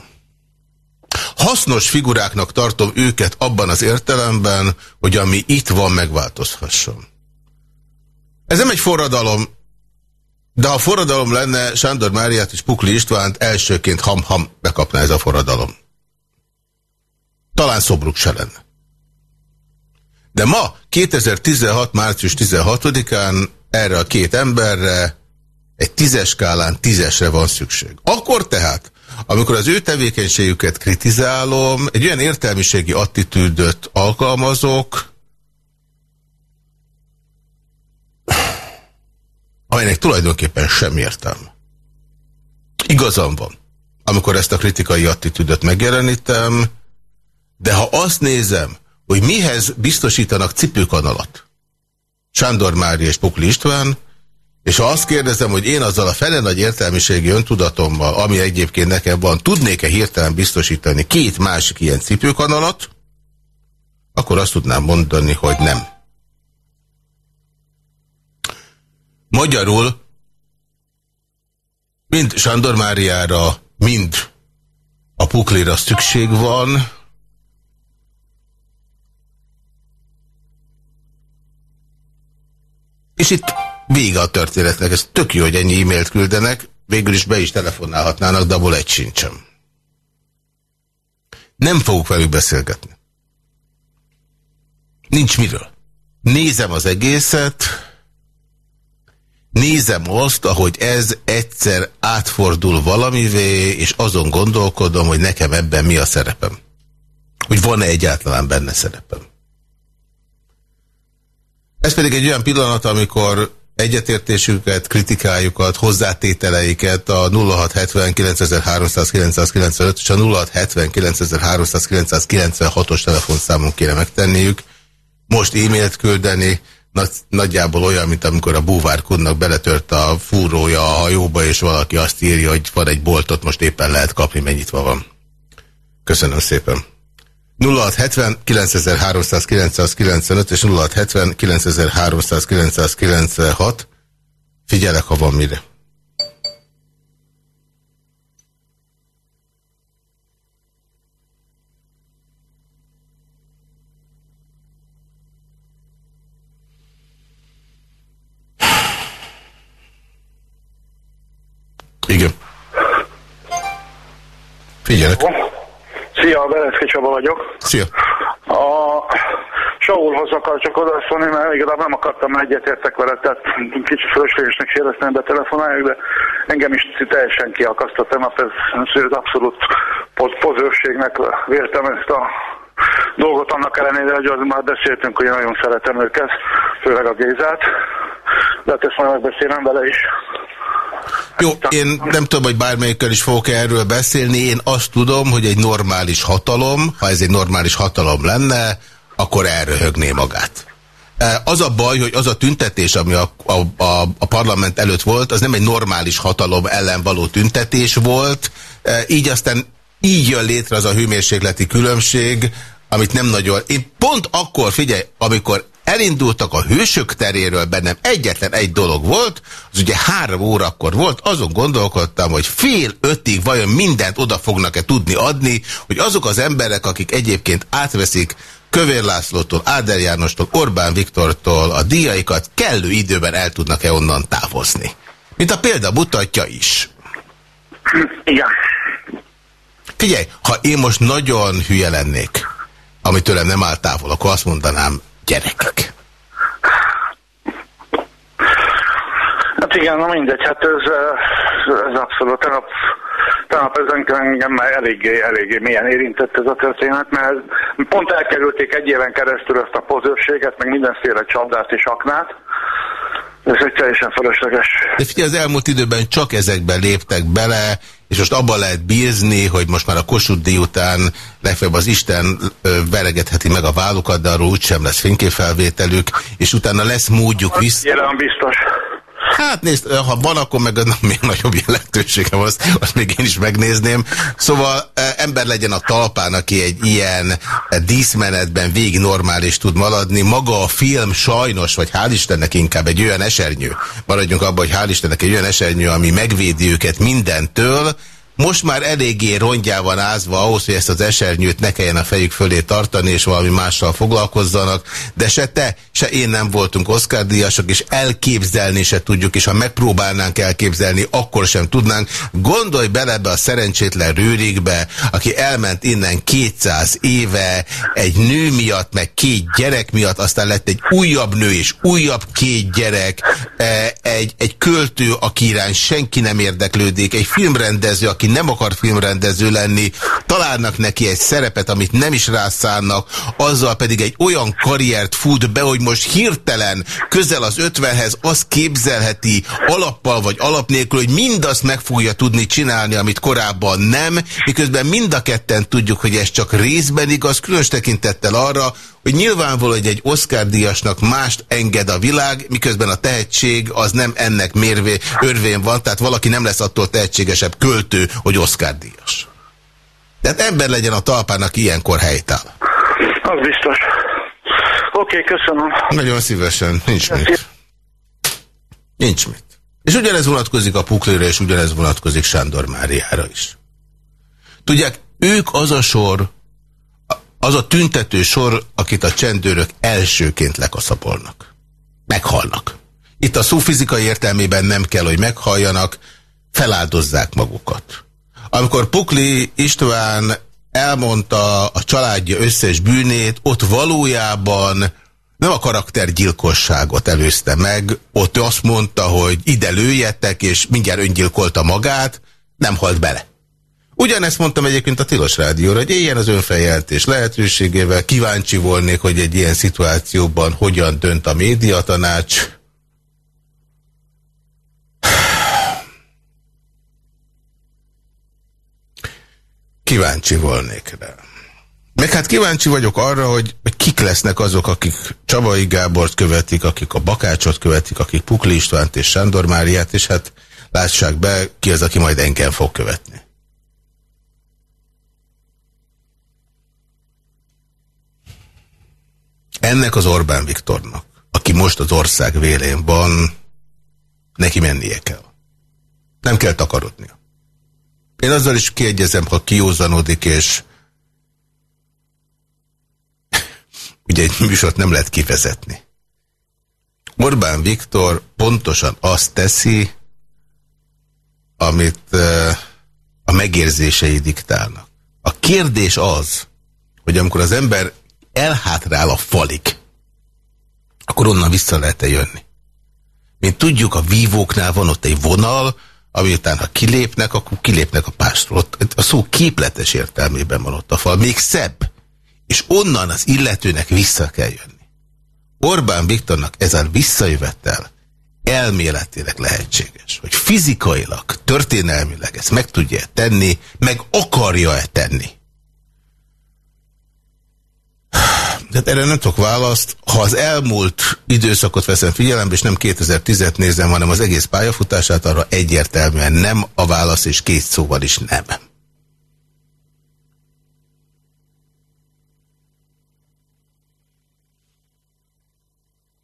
Hasznos figuráknak tartom őket abban az értelemben, hogy ami itt van, megváltozhasson. Ez nem egy forradalom, de ha forradalom lenne, Sándor Máriát és Pukli Istvánt elsőként ham-ham bekapna ez a forradalom. Talán szobruk se lenne. De ma, 2016. március 16-án erre a két emberre egy tízes skálán tízesre van szükség. Akkor tehát, amikor az ő tevékenységüket kritizálom, egy olyan értelmiségi attitűdöt alkalmazok, amelynek tulajdonképpen sem értelme. Igazam van, amikor ezt a kritikai attitűdöt megjelenítem, de ha azt nézem, hogy mihez biztosítanak cipőkanalat Sándor Mári és Pukli István, és ha azt kérdezem, hogy én azzal a fele nagy értelmiségi öntudatommal, ami egyébként nekem van, tudnék-e hirtelen biztosítani két másik ilyen cipőkanalat, akkor azt tudnám mondani, hogy nem. Magyarul mind Sándor Máriára, mind a Puklira szükség van, és itt vége a történetnek. Ez tök jó, hogy ennyi e-mailt küldenek, végül is be is telefonálhatnának, de abból egy sincsem. Nem fogok velük beszélgetni. Nincs miről. Nézem az egészet, nézem azt, ahogy ez egyszer átfordul valamivé, és azon gondolkodom, hogy nekem ebben mi a szerepem. Hogy van-e egyáltalán benne szerepem. Ez pedig egy olyan pillanat, amikor egyetértésüket, kritikájukat, hozzátételeiket a 0679.395 és a 0679.396-os telefonszámon kéne megtenniük. Most e-mailt küldeni, nagy, nagyjából olyan, mint amikor a búvárkodnak beletört a fúrója a hajóba, és valaki azt írja, hogy van egy boltot, most éppen lehet kapni, mennyit van. Köszönöm szépen. 0670 9395 és 0670 9396. Figyelek, ha van mire. Figyelek. Szia, Berecki Csaba vagyok. Szia. A Saulhoz akar csak odaszólni, mert igazából nem akartam egyetértek vele, tehát kicsit fölöslegesnek éreztem, be telefonáljuk, de engem is teljesen kiakasztott tegnap, ez, ez abszolút pozőrségnek véltem ezt a dolgot annak ellenére, hogy az már beszéltünk, hogy nagyon szeretem őket, főleg a Gézát, de hát ezt majd megbeszélem vele is. Jó, én nem tudom, hogy bármelyikkel is fogok -e erről beszélni. Én azt tudom, hogy egy normális hatalom, ha ez egy normális hatalom lenne, akkor elröhögné magát. E, az a baj, hogy az a tüntetés, ami a, a, a, a parlament előtt volt, az nem egy normális hatalom ellen való tüntetés volt, e, így aztán így jön létre az a hőmérsékleti különbség, amit nem nagyon... Én pont akkor, figyelj, amikor elindultak a hősök teréről, bennem egyetlen egy dolog volt, az ugye három órakor volt, azon gondolkodtam, hogy fél ötig vajon mindent oda fognak-e tudni adni, hogy azok az emberek, akik egyébként átveszik Kövér Lászlótól, Áder Jánostól, Orbán Viktortól a díjaikat kellő időben el tudnak-e onnan távozni. Mint a példa mutatja is. Igen. Figyelj, ha én most nagyon hülye lennék, ami tőlem nem áll távol, akkor azt mondanám, gyerekek. Hát igen, na mindegy, hát ez, ez abszolút, tegnap, tegnap ez engem már eléggé, eléggé milyen érintett ez a történet, mert pont elkerülték egy éven keresztül ezt a pozőrséget, meg mindenféle csapdát és aknát, ez egy teljesen felesleges. De figyelj, az elmúlt időben csak ezekben léptek bele, és most abban lehet bízni, hogy most már a Kossuth után legfeljebb az Isten veregetheti meg a vállukat, de arról úgysem lesz fényképfelvételük, és utána lesz módjuk vissza. Jelen biztos. Hát nézd, ha van, akkor meg még nagyobb jelentősége van, azt, még én is megnézném. Szóval ember legyen a talpán, aki egy ilyen díszmenetben végig normális tud maradni. Maga a film sajnos, vagy hál' Istennek inkább egy olyan esernyő, maradjunk abban, hogy hál' Istennek egy olyan esernyő, ami megvédi őket mindentől, most már eléggé rongyá van ázva ahhoz, hogy ezt az esernyőt ne kelljen a fejük fölé tartani, és valami mással foglalkozzanak, de se te, se én nem voltunk Oscar díjasok, és elképzelni se tudjuk, és ha megpróbálnánk elképzelni, akkor sem tudnánk. Gondolj bele be a szerencsétlen Rőrikbe, aki elment innen 200 éve, egy nő miatt, meg két gyerek miatt, aztán lett egy újabb nő és újabb két gyerek, e, egy, egy költő, aki irány senki nem érdeklődik, egy filmrendező, aki nem akar filmrendező lenni, találnak neki egy szerepet, amit nem is rászánnak, azzal pedig egy olyan karriert fut be, hogy most hirtelen közel az ötvenhez azt képzelheti alappal vagy alap nélkül, hogy mindazt meg fogja tudni csinálni, amit korábban nem, miközben mind a ketten tudjuk, hogy ez csak részben igaz, különös tekintettel arra, hogy nyilvánvaló, hogy egy Oscar díjasnak mást enged a világ, miközben a tehetség az nem ennek mérvé, örvén van, tehát valaki nem lesz attól tehetségesebb költő, hogy Oscar díjas. Tehát ember legyen a talpán, aki ilyenkor helytáll. Az biztos. Oké, okay, köszönöm. Nagyon szívesen. Nincs mit. Nincs mit. És ugyanez vonatkozik a Puklére, és ugyanez vonatkozik Sándor Máriára is. Tudják, ők az a sor, az a tüntető sor, akit a csendőrök elsőként lekaszapolnak. Meghalnak. Itt a szó fizikai értelmében nem kell, hogy meghalljanak, feláldozzák magukat. Amikor Pukli István elmondta a családja összes bűnét, ott valójában nem a karaktergyilkosságot előzte meg, ott azt mondta, hogy ide lőjetek, és mindjárt öngyilkolta magát, nem halt bele. Ugyanezt mondtam egyébként a Tilos Rádióra, hogy éljen az önfeljeltés lehetőségével, kíváncsi volnék, hogy egy ilyen szituációban hogyan dönt a médiatanács. Kíváncsi volnék rá. Meg hát kíváncsi vagyok arra, hogy, hogy kik lesznek azok, akik Csabai Gábort követik, akik a Bakácsot követik, akik Pukli Istvánt és Sándor Máriát, és hát lássák be, ki az, aki majd engem fog követni. Ennek az Orbán Viktornak, aki most az ország vélén van, neki mennie kell. Nem kell takarodnia. Én azzal is kiegyezem, ha kiózanodik, és ugye egy műsort nem lehet kivezetni. Orbán Viktor pontosan azt teszi, amit a megérzései diktálnak. A kérdés az, hogy amikor az ember elhátrál a falik, akkor onnan vissza lehet -e jönni. Mint tudjuk, a vívóknál van ott egy vonal, ami után, ha kilépnek, akkor kilépnek a pástról. Ott, a szó képletes értelmében van ott a fal. Még szebb. És onnan az illetőnek vissza kell jönni. Orbán Viktornak ezen visszajövettel elméletileg lehetséges, hogy fizikailag, történelmileg ezt meg tudja -e tenni, meg akarja-e tenni. Tehát erre nem tudok választ. Ha az elmúlt időszakot veszem figyelembe, és nem 2010-et nézem, hanem az egész pályafutását, arra egyértelműen nem a válasz, és két szóval is nem.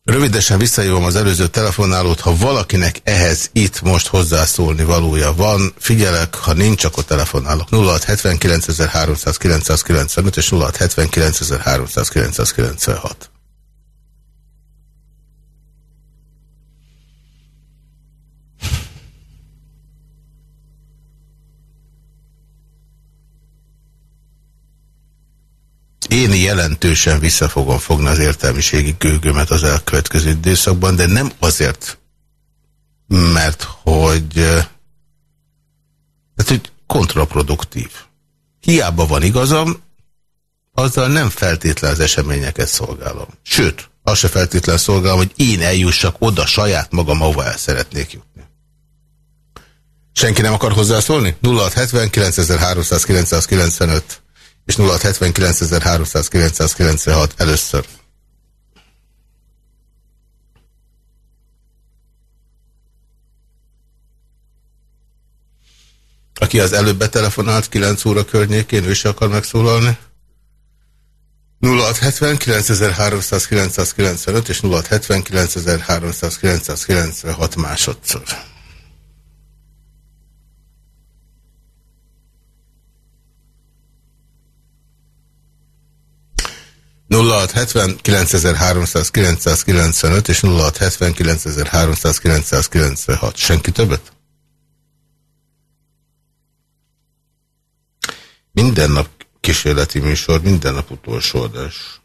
Rövidesen visszajövom az előző telefonálót, ha valakinek ehhez itt most hozzászólni valója van, figyelek, ha nincs, akkor telefonálok. 0679.395 és 0679.396. Én jelentősen vissza fogom fogni az értelmiségi gőgömet az elkövetkező időszakban, de nem azért, mert hogy, tehát, hogy kontraproduktív. Hiába van igazam, azzal nem feltétlen az eseményeket szolgálom. Sőt, azt se feltétlen szolgálom, hogy én eljussak oda saját magam, ahova el szeretnék jutni. Senki nem akar hozzászólni? 0679 és 0679396 először. Aki az előbb betelefonált 9 óra környékén, ő se akar megszólalni. 0670 és 0670 másodszor. 0670 9395 és 0670 9396. Senki többet? Minden nap kísérleti műsor, minden nap utolsó adás.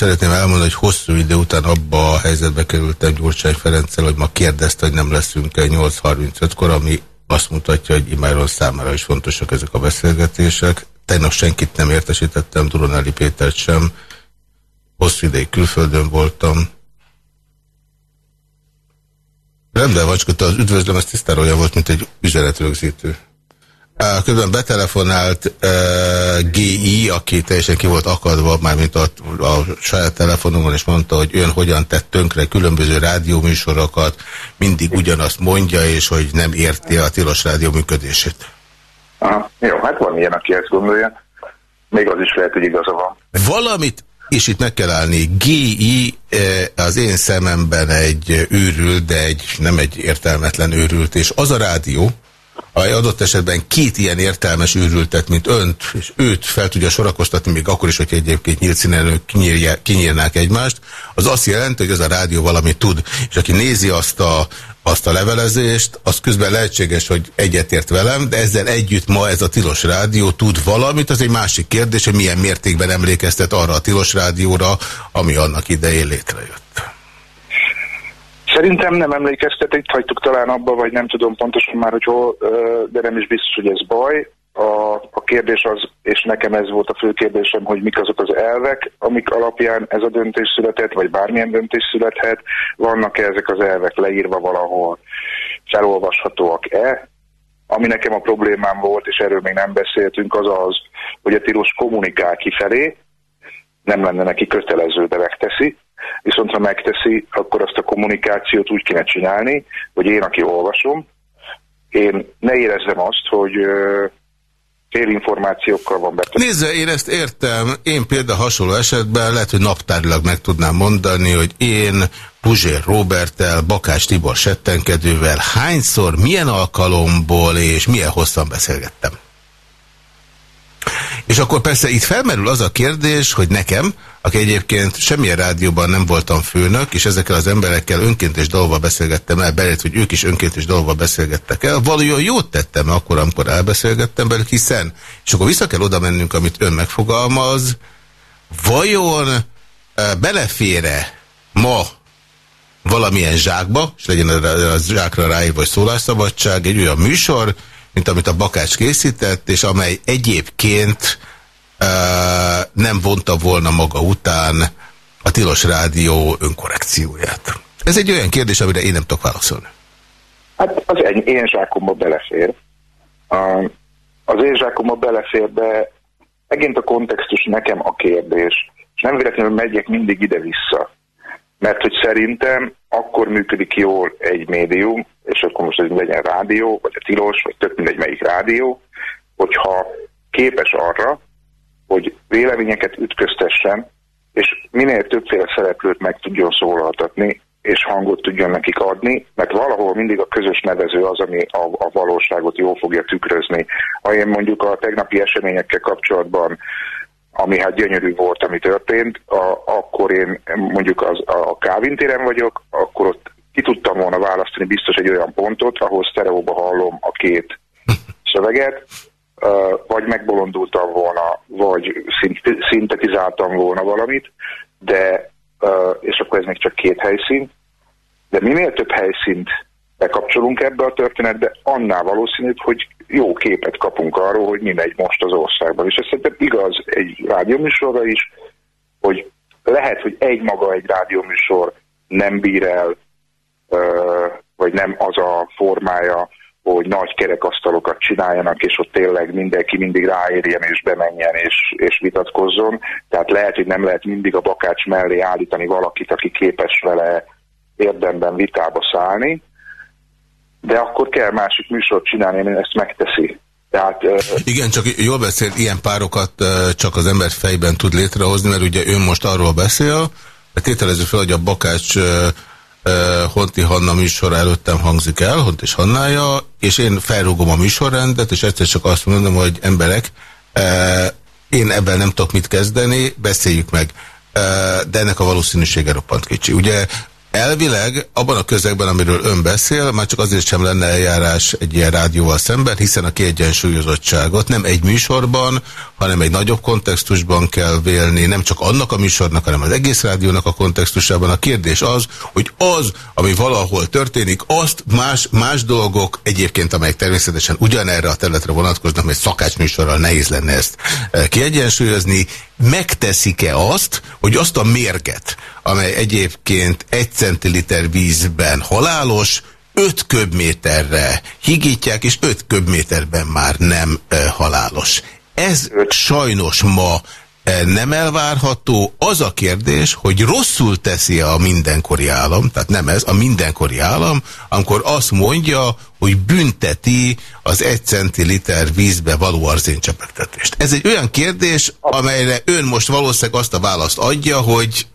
Szeretném elmondani, hogy hosszú idő után abba a helyzetbe kerültem Gyurcsány Ferenccel, hogy ma kérdezte, hogy nem leszünk el 8.35-kor, ami azt mutatja, hogy Imáron számára is fontosak ezek a beszélgetések. Tegnap senkit nem értesítettem, Duronelli Pétert sem. Hosszú ideig külföldön voltam. Rendben van, csak az üdvözlöm, ez tisztára olyan volt, mint egy üzenetrögzítő. Közben betelefonált uh, GI, aki teljesen ki volt akadva, mármint a, a saját telefonomon, és mondta, hogy ön hogyan tett tönkre különböző rádióműsorokat, mindig ugyanazt mondja, és hogy nem érti a tilos rádió működését. Aha, jó, hát van ilyen, aki ezt gondolja. Még az is lehet, hogy igaza van. Valamit és itt meg kell állni. GI az én szememben egy őrült, de egy, nem egy értelmetlen őrült, és az a rádió, adott esetben két ilyen értelmes őrültet, mint önt, és őt fel tudja sorakoztatni, még akkor is, hogy egyébként nyílt színen kinyírnák egymást, az azt jelenti, hogy az a rádió valamit tud. És aki nézi azt a, azt a levelezést, az közben lehetséges, hogy egyetért velem, de ezzel együtt ma ez a Tilos Rádió tud valamit, az egy másik kérdés, hogy milyen mértékben emlékeztet arra a Tilos Rádióra, ami annak idején létrejött. Szerintem nem emlékeztet, itt hagytuk talán abba, vagy nem tudom pontosan már, hogy hol, de nem is biztos, hogy ez baj. A, a kérdés az, és nekem ez volt a fő kérdésem, hogy mik azok az elvek, amik alapján ez a döntés született, vagy bármilyen döntés születhet, vannak-e ezek az elvek leírva valahol, felolvashatóak-e? Ami nekem a problémám volt, és erről még nem beszéltünk, az az, hogy a tilos kommunikál kifelé, nem lenne neki kötelező, de megteszi, viszont ha megteszi, akkor azt a kommunikációt úgy kéne csinálni, hogy én, aki olvasom, én ne érezzem azt, hogy félinformációkkal van beteg. Nézze, én ezt értem. Én például hasonló esetben lehet, hogy naptárilag meg tudnám mondani, hogy én Puzsér Robertel, Bakás Tibor settenkedővel hányszor, milyen alkalomból és milyen hosszan beszélgettem. És akkor persze itt felmerül az a kérdés, hogy nekem, aki egyébként semmilyen rádióban nem voltam főnök, és ezekkel az emberekkel önként és dolva beszélgettem el, belét, hogy ők is önként és dolva beszélgettek el, valójában jót tettem akkor, amikor elbeszélgettem belük, hiszen, és akkor vissza kell oda mennünk, amit ön megfogalmaz, vajon e, belefére ma valamilyen zsákba, és legyen a zsákra ráírva, vagy szólásszabadság, egy olyan műsor, mint amit a Bakács készített, és amely egyébként nem vonta volna maga után a Tilos Rádió önkorrekcióját. Ez egy olyan kérdés, amire én nem tudok válaszolni. Hát az egy, én zsákomba belefér. Az én zsákomba belefér, de megint a kontextus nekem a kérdés. És nem véletlenül megyek mindig ide-vissza. Mert hogy szerintem akkor működik jól egy médium, és akkor most ez legyen rádió, vagy a tilos, vagy tök mindegy melyik rádió, hogyha képes arra, hogy véleményeket ütköztessen, és minél többféle szereplőt meg tudjon szólaltatni, és hangot tudjon nekik adni, mert valahol mindig a közös nevező az, ami a, a valóságot jól fogja tükrözni. Én mondjuk a tegnapi eseményekkel kapcsolatban ami hát gyönyörű volt, ami történt, a, akkor én mondjuk az, a Kávintéren vagyok, akkor ott ki tudtam volna választani biztos egy olyan pontot, ahol sztereóba hallom a két szöveget, vagy megbolondultam volna, vagy szintetizáltam volna valamit, de és akkor ez még csak két helyszín, de minél több helyszínt bekapcsolunk ebbe a történetbe, annál valószínűbb, hogy jó képet kapunk arról, hogy mi megy most az országban. És ez szerintem igaz egy rádióműsorra is, hogy lehet, hogy egy maga egy rádióműsor nem bír el, vagy nem az a formája, hogy nagy kerekasztalokat csináljanak, és ott tényleg mindenki mindig ráérjen és bemenjen és, és vitatkozzon. Tehát lehet, hogy nem lehet mindig a bakács mellé állítani valakit, aki képes vele érdemben vitába szállni, de akkor kell másik műsort csinálni, ezt megteszi. Tehát, Igen, csak jól beszél, ilyen párokat csak az ember fejben tud létrehozni, mert ugye ön most arról beszél, mert tételezzük fel, hogy a Bakács Honti Hanna műsor előttem hangzik el, Hont és Hannája, és én felrúgom a műsorrendet, és egyszer csak azt mondom, hogy emberek, én ebben nem tudok mit kezdeni, beszéljük meg. De ennek a valószínűsége roppant kicsi. Ugye Elvileg abban a közegben, amiről ön beszél, már csak azért sem lenne eljárás egy ilyen rádióval szemben, hiszen a kiegyensúlyozottságot nem egy műsorban, hanem egy nagyobb kontextusban kell vélni, nem csak annak a műsornak, hanem az egész rádiónak a kontextusában. A kérdés az, hogy az, ami valahol történik, azt más, más dolgok egyébként, amelyek természetesen ugyanerre a területre vonatkoznak, mert szakácsműsorral nehéz lenne ezt eh, kiegyensúlyozni, megteszik-e azt, hogy azt a mérget, amely egyébként egy centiliter vízben halálos, 5 köbméterre higítják, és 5 köbméterben már nem e, halálos. Ez sajnos ma e, nem elvárható. Az a kérdés, hogy rosszul teszi a mindenkori állam, tehát nem ez, a mindenkori állam, amikor azt mondja, hogy bünteti az egy centiliter vízbe való arzéncsepegtetést. Ez egy olyan kérdés, amelyre ön most valószínűleg azt a választ adja, hogy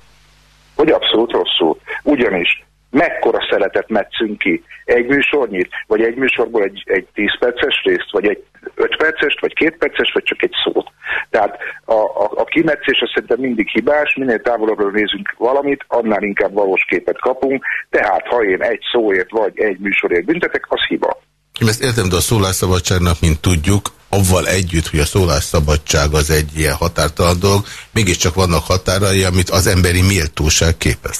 hogy abszolút rosszul. Ugyanis mekkora szeretet metszünk ki? Egy műsornyit? Vagy egy műsorból egy, egy 10 perces részt? Vagy egy 5 perces? Vagy 2 perces? Vagy csak egy szót? Tehát a, a, a kimetszés az szerintem mindig hibás, minél távolabbra nézünk valamit, annál inkább valós képet kapunk, tehát ha én egy szóért vagy egy műsorért büntetek, az hiba. Én ezt értem, de a szólásszabadságnak, mint tudjuk, avval együtt, hogy a szólásszabadság az egy ilyen határtalan dolog, mégiscsak vannak határai, amit az emberi méltóság képez.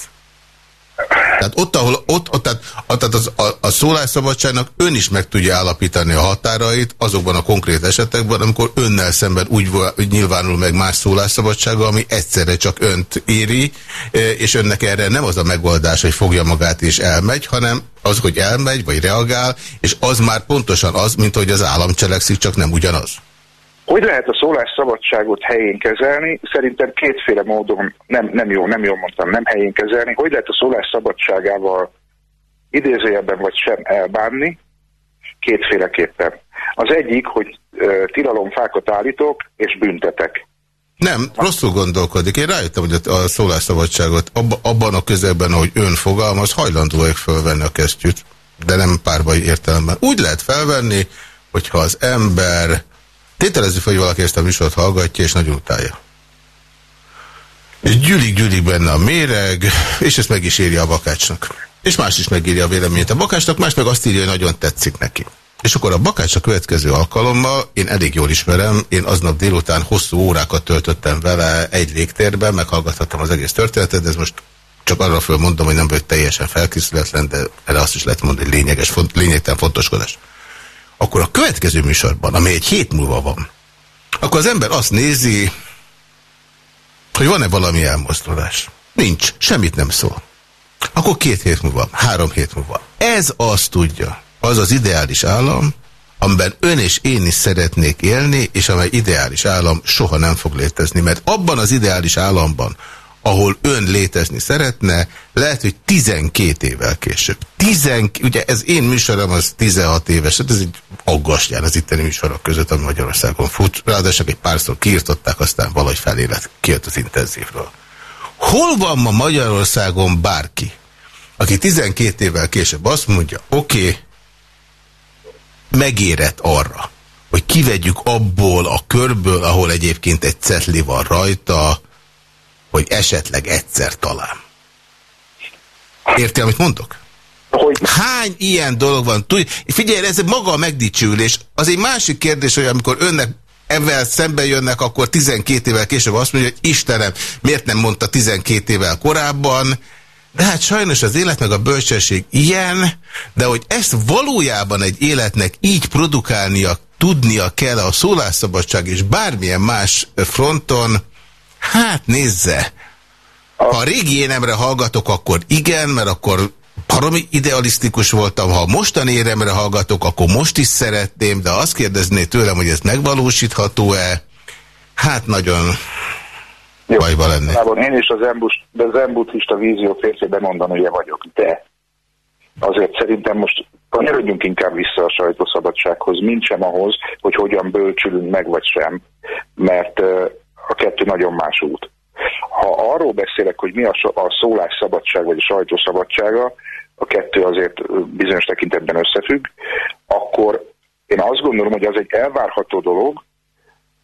Tehát ott, ahol ott, ott tehát, tehát az, a, a szólásszabadságnak ön is meg tudja állapítani a határait azokban a konkrét esetekben, amikor önnel szemben úgy nyilvánul meg más szólásszabadsága, ami egyszerre csak önt éri, e, és önnek erre nem az a megoldás, hogy fogja magát és elmegy, hanem az, hogy elmegy, vagy reagál, és az már pontosan az, mint hogy az állam cselekszik, csak nem ugyanaz. Hogy lehet a szólásszabadságot helyén kezelni? Szerintem kétféle módon, nem, nem jó, nem jól mondtam, nem helyén kezelni. Hogy lehet a szólásszabadságával idézőjelben vagy sem elbánni? Kétféleképpen. Az egyik, hogy uh, tilalomfákat állítok és büntetek. Nem, rosszul gondolkodik. Én rájöttem, hogy a szólásszabadságot abba, abban a közelben, ahogy ön fogalmaz, hajlandó vagyok felvenni a kesztyűt, de nem párbai értelemben. Úgy lehet felvenni, hogyha az ember Tételezzük hogy valaki ezt a műsort hallgatja, és nagyon utálja. És gyűlik-gyűlik benne a méreg, és ezt meg is írja a bakácsnak. És más is megírja a véleményét a bakácsnak, más meg azt írja, hogy nagyon tetszik neki. És akkor a bakács a következő alkalommal, én elég jól ismerem, én aznap délután hosszú órákat töltöttem vele egy légtérben, meghallgathattam az egész történetet, de ez most csak arra fölmondom, hogy nem vagyok teljesen felkészületlen, de erre azt is lehet mondani, hogy lényeges, font, lényegtelen fontoskodás akkor a következő műsorban, amely egy hét múlva van, akkor az ember azt nézi, hogy van-e valami elmozdulás. Nincs, semmit nem szól. Akkor két hét múlva, három hét múlva. Ez azt tudja, az az ideális állam, amiben ön és én is szeretnék élni, és amely ideális állam soha nem fog létezni. Mert abban az ideális államban, ahol ön létezni szeretne, lehet, hogy 12 évvel később. Tizen, ugye ez én műsorom az 16 éves, hát ez egy aggasztján az itteni műsorok között, ami Magyarországon fut. Ráadásul egy párszor kiirtották, aztán valahogy felélet kijött az intenzívről. Hol van ma Magyarországon bárki, aki 12 évvel később azt mondja, oké, okay, megérett arra, hogy kivegyük abból a körből, ahol egyébként egy cetli van rajta, hogy esetleg egyszer talán. Érti, amit mondok? Hogy... Hány ilyen dolog van? Figyelj, ez maga a megdicsülés. Az egy másik kérdés, hogy amikor önnek ebben szembe jönnek, akkor 12 évvel később azt mondja, hogy Istenem, miért nem mondta 12 évvel korábban, de hát sajnos az élet meg a bölcsesség ilyen, de hogy ezt valójában egy életnek így produkálnia, tudnia kell a szólásszabadság és bármilyen más fronton, hát nézze, ha a régi énemre hallgatok, akkor igen, mert akkor baromi idealisztikus voltam, ha mostan éremre hallgatok, akkor most is szeretném, de azt kérdezné tőlem, hogy ez megvalósítható-e, hát nagyon Jó, bajba lenne. Én is az, embus, az embuddhista vízió férfében mondani, vagyok, de azért szerintem most kanyarodjunk inkább vissza a sajtószabadsághoz, mint sem ahhoz, hogy hogyan bölcsülünk meg, vagy sem, mert a kettő nagyon más út. Ha arról beszélek, hogy mi a, szólásszabadság vagy a sajtószabadsága, a kettő azért bizonyos tekintetben összefügg, akkor én azt gondolom, hogy az egy elvárható dolog,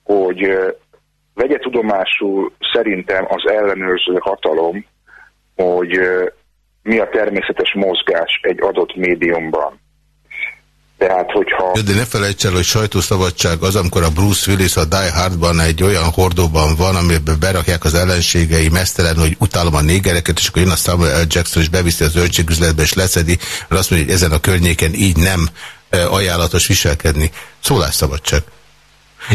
hogy vegye tudomásul szerintem az ellenőrző hatalom, hogy mi a természetes mozgás egy adott médiumban. Tehát, hogyha... De ne felejts el, hogy sajtószabadság az, amikor a Bruce Willis a Die Hardban egy olyan hordóban van, amiben berakják az ellenségei mesztelen, hogy utálom a négereket, és akkor jön a Samuel L. Jackson, és beviszi az zöldségüzletbe, és leszedi, mert azt mondja, hogy ezen a környéken így nem ajánlatos viselkedni. Szólásszabadság.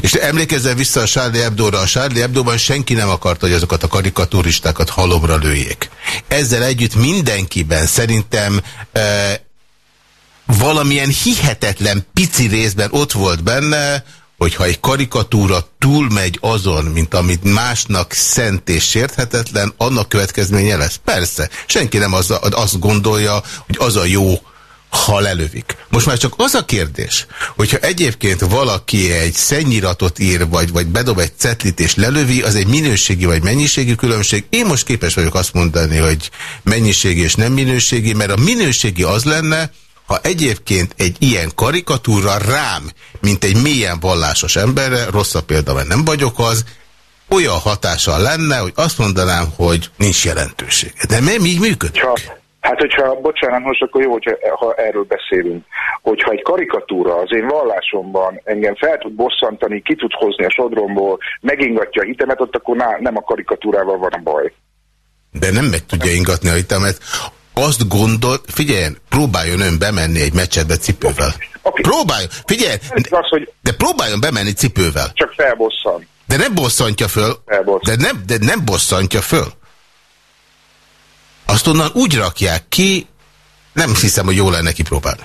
És emlékezzel vissza a Charlie Hebdo-ra. A Charlie Hebdo-ban senki nem akarta, hogy azokat a karikaturistákat halomra lőjék. Ezzel együtt mindenkiben szerintem valamilyen hihetetlen pici részben ott volt benne, hogyha egy karikatúra túlmegy azon, mint amit másnak szent és sérthetetlen, annak következménye lesz. Persze, senki nem az, azt gondolja, hogy az a jó, ha lelövik. Most már csak az a kérdés, hogyha egyébként valaki egy szennyiratot ír, vagy, vagy bedob egy cetlit és lelövi, az egy minőségi vagy mennyiségi különbség. Én most képes vagyok azt mondani, hogy mennyiségi és nem minőségi, mert a minőségi az lenne, ha egyébként egy ilyen karikatúra rám, mint egy mélyen vallásos emberre, rosszabb példa, mert nem vagyok az, olyan hatással lenne, hogy azt mondanám, hogy nincs jelentőség. De nem így működik. Ha, hát, hogyha, bocsánat, most akkor jó, hogyha, ha erről beszélünk, hogyha egy karikatúra az én vallásomban engem fel tud bosszantani, ki tud hozni a sodromból, megingatja a hitemet, ott akkor ná, nem a karikatúrával van a baj. De nem meg tudja ingatni a hitemet azt gondol, figyeljen, próbáljon ön bemenni egy meccsetbe cipővel. Okay. Próbáljon, figyelj, az, hogy de próbáljon bemenni cipővel. Csak felbosszan. De nem bosszantja föl. De nem, de nem bosszantja föl. Azt onnan úgy rakják ki, nem hiszem, hogy jó lenne kipróbálni.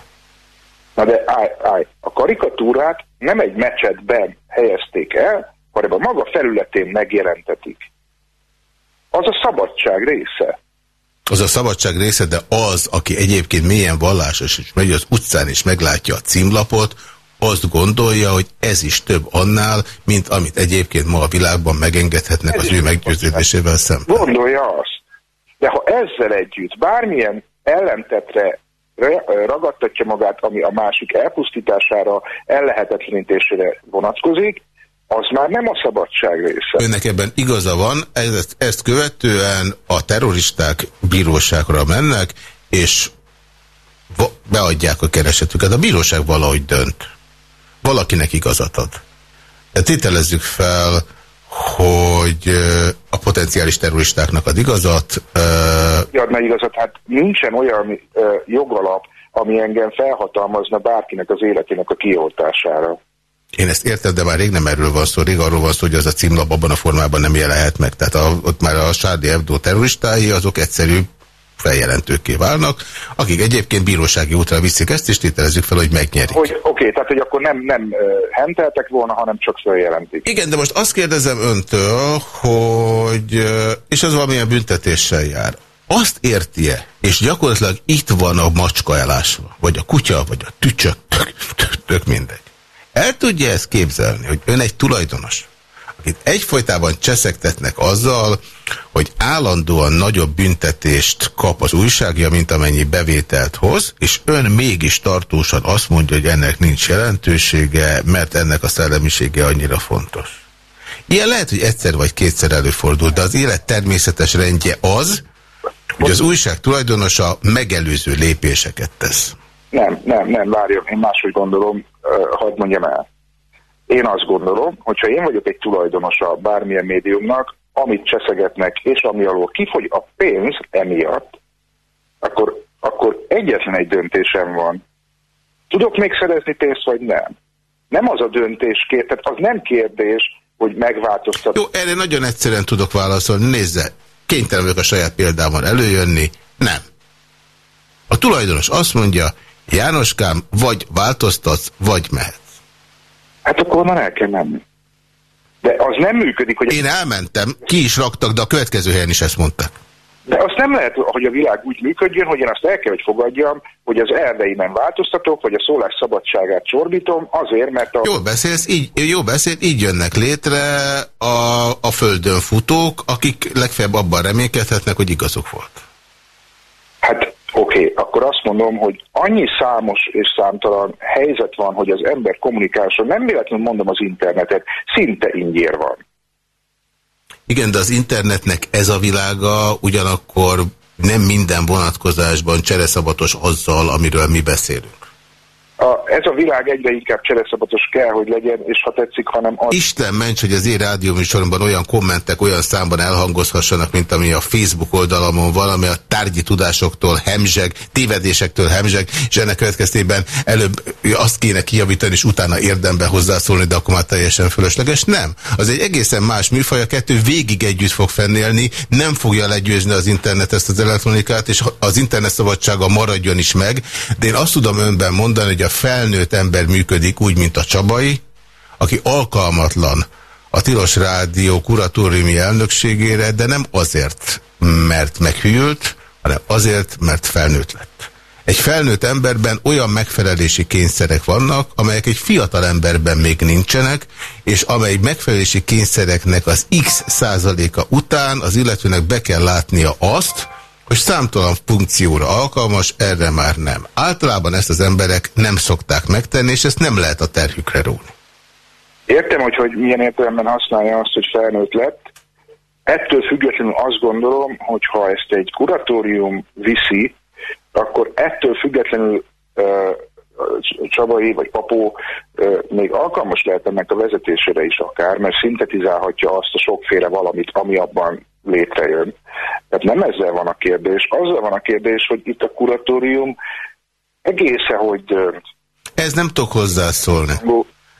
Na de állj, állj. A karikatúrát nem egy mecsetben helyezték el, hanem a maga felületén megjelentetik. Az a szabadság része az a szabadság része, de az, aki egyébként mélyen vallásos, és megy az utcán, és meglátja a címlapot, azt gondolja, hogy ez is több annál, mint amit egyébként ma a világban megengedhetnek ez az ő meggyőződésével szemben. Gondolja azt. De ha ezzel együtt bármilyen ellentetre ragadtatja magát, ami a másik elpusztítására, ellehetetlenítésére vonatkozik, az már nem a szabadság része. Önnek ebben igaza van, ezt, ezt követően a terroristák bíróságra mennek, és beadják a keresetüket. A bíróság valahogy dönt. Valakinek igazat ad. De tételezzük fel, hogy a potenciális terroristáknak ad igazat. Adna igazat, hát nincsen olyan jogalap, ami engem felhatalmazna bárkinek az életének a kioltására. Én ezt értem, de már rég nem erről van szó, rég arról van szó, hogy az a címlap abban a formában nem jelenhet meg. Tehát a, ott már a Sárdi Ebdo terroristái azok egyszerű feljelentőké válnak, akik egyébként bírósági útra viszik ezt, és tételezzük fel, hogy megnyerik. Hogy, oké, okay, tehát hogy akkor nem, nem henteltek volna, hanem csak feljelentik. Igen, de most azt kérdezem öntől, hogy, és ez valamilyen büntetéssel jár. Azt érti-e, és gyakorlatilag itt van a macska elásva, vagy a kutya, vagy a tücsök, tök, tök, tök mindegy el tudja ezt képzelni, hogy ön egy tulajdonos, akit egyfolytában cseszegtetnek azzal, hogy állandóan nagyobb büntetést kap az újságja, mint amennyi bevételt hoz, és ön mégis tartósan azt mondja, hogy ennek nincs jelentősége, mert ennek a szellemisége annyira fontos. Ilyen lehet, hogy egyszer vagy kétszer előfordul, de az élet természetes rendje az, hogy az újság tulajdonosa megelőző lépéseket tesz. Nem, nem, nem, várjon, én máshogy gondolom, hadd mondjam el. én azt gondolom, hogyha én vagyok egy tulajdonosa bármilyen médiumnak, amit cseszegetnek, és ami alól kifogy a pénz emiatt, akkor, akkor egyetlen egy döntésem van. Tudok még szerezni pénzt, vagy nem? Nem az a döntés, tehát az nem kérdés, hogy megváltoztat. Jó, erre nagyon egyszerűen tudok válaszolni. Nézze, kénytelen vagyok a saját példával előjönni. Nem. A tulajdonos azt mondja, Jánoskám, vagy változtatsz, vagy mehetsz. Hát akkor onnan el kell menni. De az nem működik, hogy... Én elmentem, ki is raktak, de a következő helyen is ezt mondták. De azt nem lehet, hogy a világ úgy működjön, hogy én azt el kell, hogy fogadjam, hogy az elveimen változtatok, vagy a szólás szabadságát csorbítom, azért, mert a... Jó beszélsz, így, jó beszél, így jönnek létre a, a földön futók, akik legfeljebb abban reménykedhetnek, hogy igazok volt. Hát oké, okay, akkor azt mondom, hogy annyi számos és számtalan helyzet van, hogy az ember kommunikálása, nem véletlenül mondom az internetet, szinte ingyér van. Igen, de az internetnek ez a világa ugyanakkor nem minden vonatkozásban csereszabatos azzal, amiről mi beszélünk. A, ez a világ egyre inkább csereszabatos kell, hogy legyen, és ha tetszik, hanem az... Isten ments, hogy az én rádióműsoromban olyan kommentek olyan számban elhangozhassanak, mint ami a Facebook oldalamon van, ami a tárgyi tudásoktól hemzseg, tévedésektől hemzseg, és ennek következtében előbb azt kéne kijavítani, és utána érdembe hozzászólni, de akkor már teljesen fölösleges. Nem. Az egy egészen más műfaj, a kettő végig együtt fog fennélni, nem fogja legyőzni az internet ezt az elektronikát, és az internet szabadsága maradjon is meg, de én azt tudom önben mondani, hogy a felnőtt ember működik úgy, mint a Csabai, aki alkalmatlan a Tilos Rádió kuratóriumi elnökségére, de nem azért, mert meghűlt, hanem azért, mert felnőtt lett. Egy felnőtt emberben olyan megfelelési kényszerek vannak, amelyek egy fiatal emberben még nincsenek, és amely megfelelési kényszereknek az x százaléka után az illetőnek be kell látnia azt, hogy számtalan funkcióra alkalmas, erre már nem. Általában ezt az emberek nem szokták megtenni, és ezt nem lehet a terhükre róni. Értem, hogy, hogy milyen értelemben használja azt, hogy felnőtt lett. Ettől függetlenül azt gondolom, hogy ha ezt egy kuratórium viszi, akkor ettől függetlenül uh, Csabai vagy Papó még alkalmas lehet ennek a vezetésére is akár, mert szintetizálhatja azt a sokféle valamit, ami abban létrejön. Tehát nem ezzel van a kérdés, azzal van a kérdés, hogy itt a kuratórium egészen, hogy dönt. Ez nem tudok hozzászólni.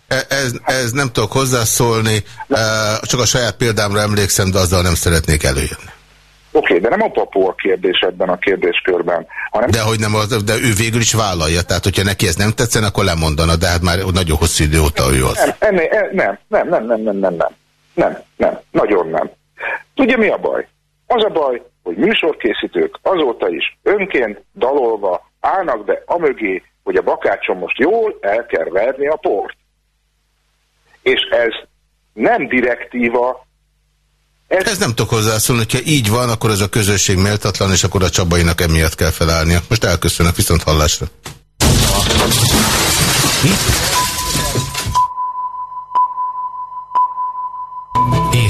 E, ez, ez nem tudok hozzászólni, e, csak a saját példámra emlékszem, de azzal nem szeretnék előjönni. Oké, okay, de nem a papó a kérdés ebben a kérdéskörben. Hanem... De hogy nem, de ő végül is vállalja, tehát hogyha neki ez nem tetszen, akkor lemondana, de hát már nagyon hosszú idő óta ő az. Nem, nem, nem, nem, nem, nem, nem, nem, nem, nem, nagyon nem. Tudja mi a baj? Az a baj, hogy műsorkészítők azóta is önként dalolva állnak be amögé, hogy a bakácson most jól el kell verni a port. És ez nem direktíva. Ez, ez nem tudok hozzászólni, hogyha így van, akkor ez a közösség méltatlan, és akkor a Csabainak emiatt kell felállnia. Most elköszönök, viszont hallásra.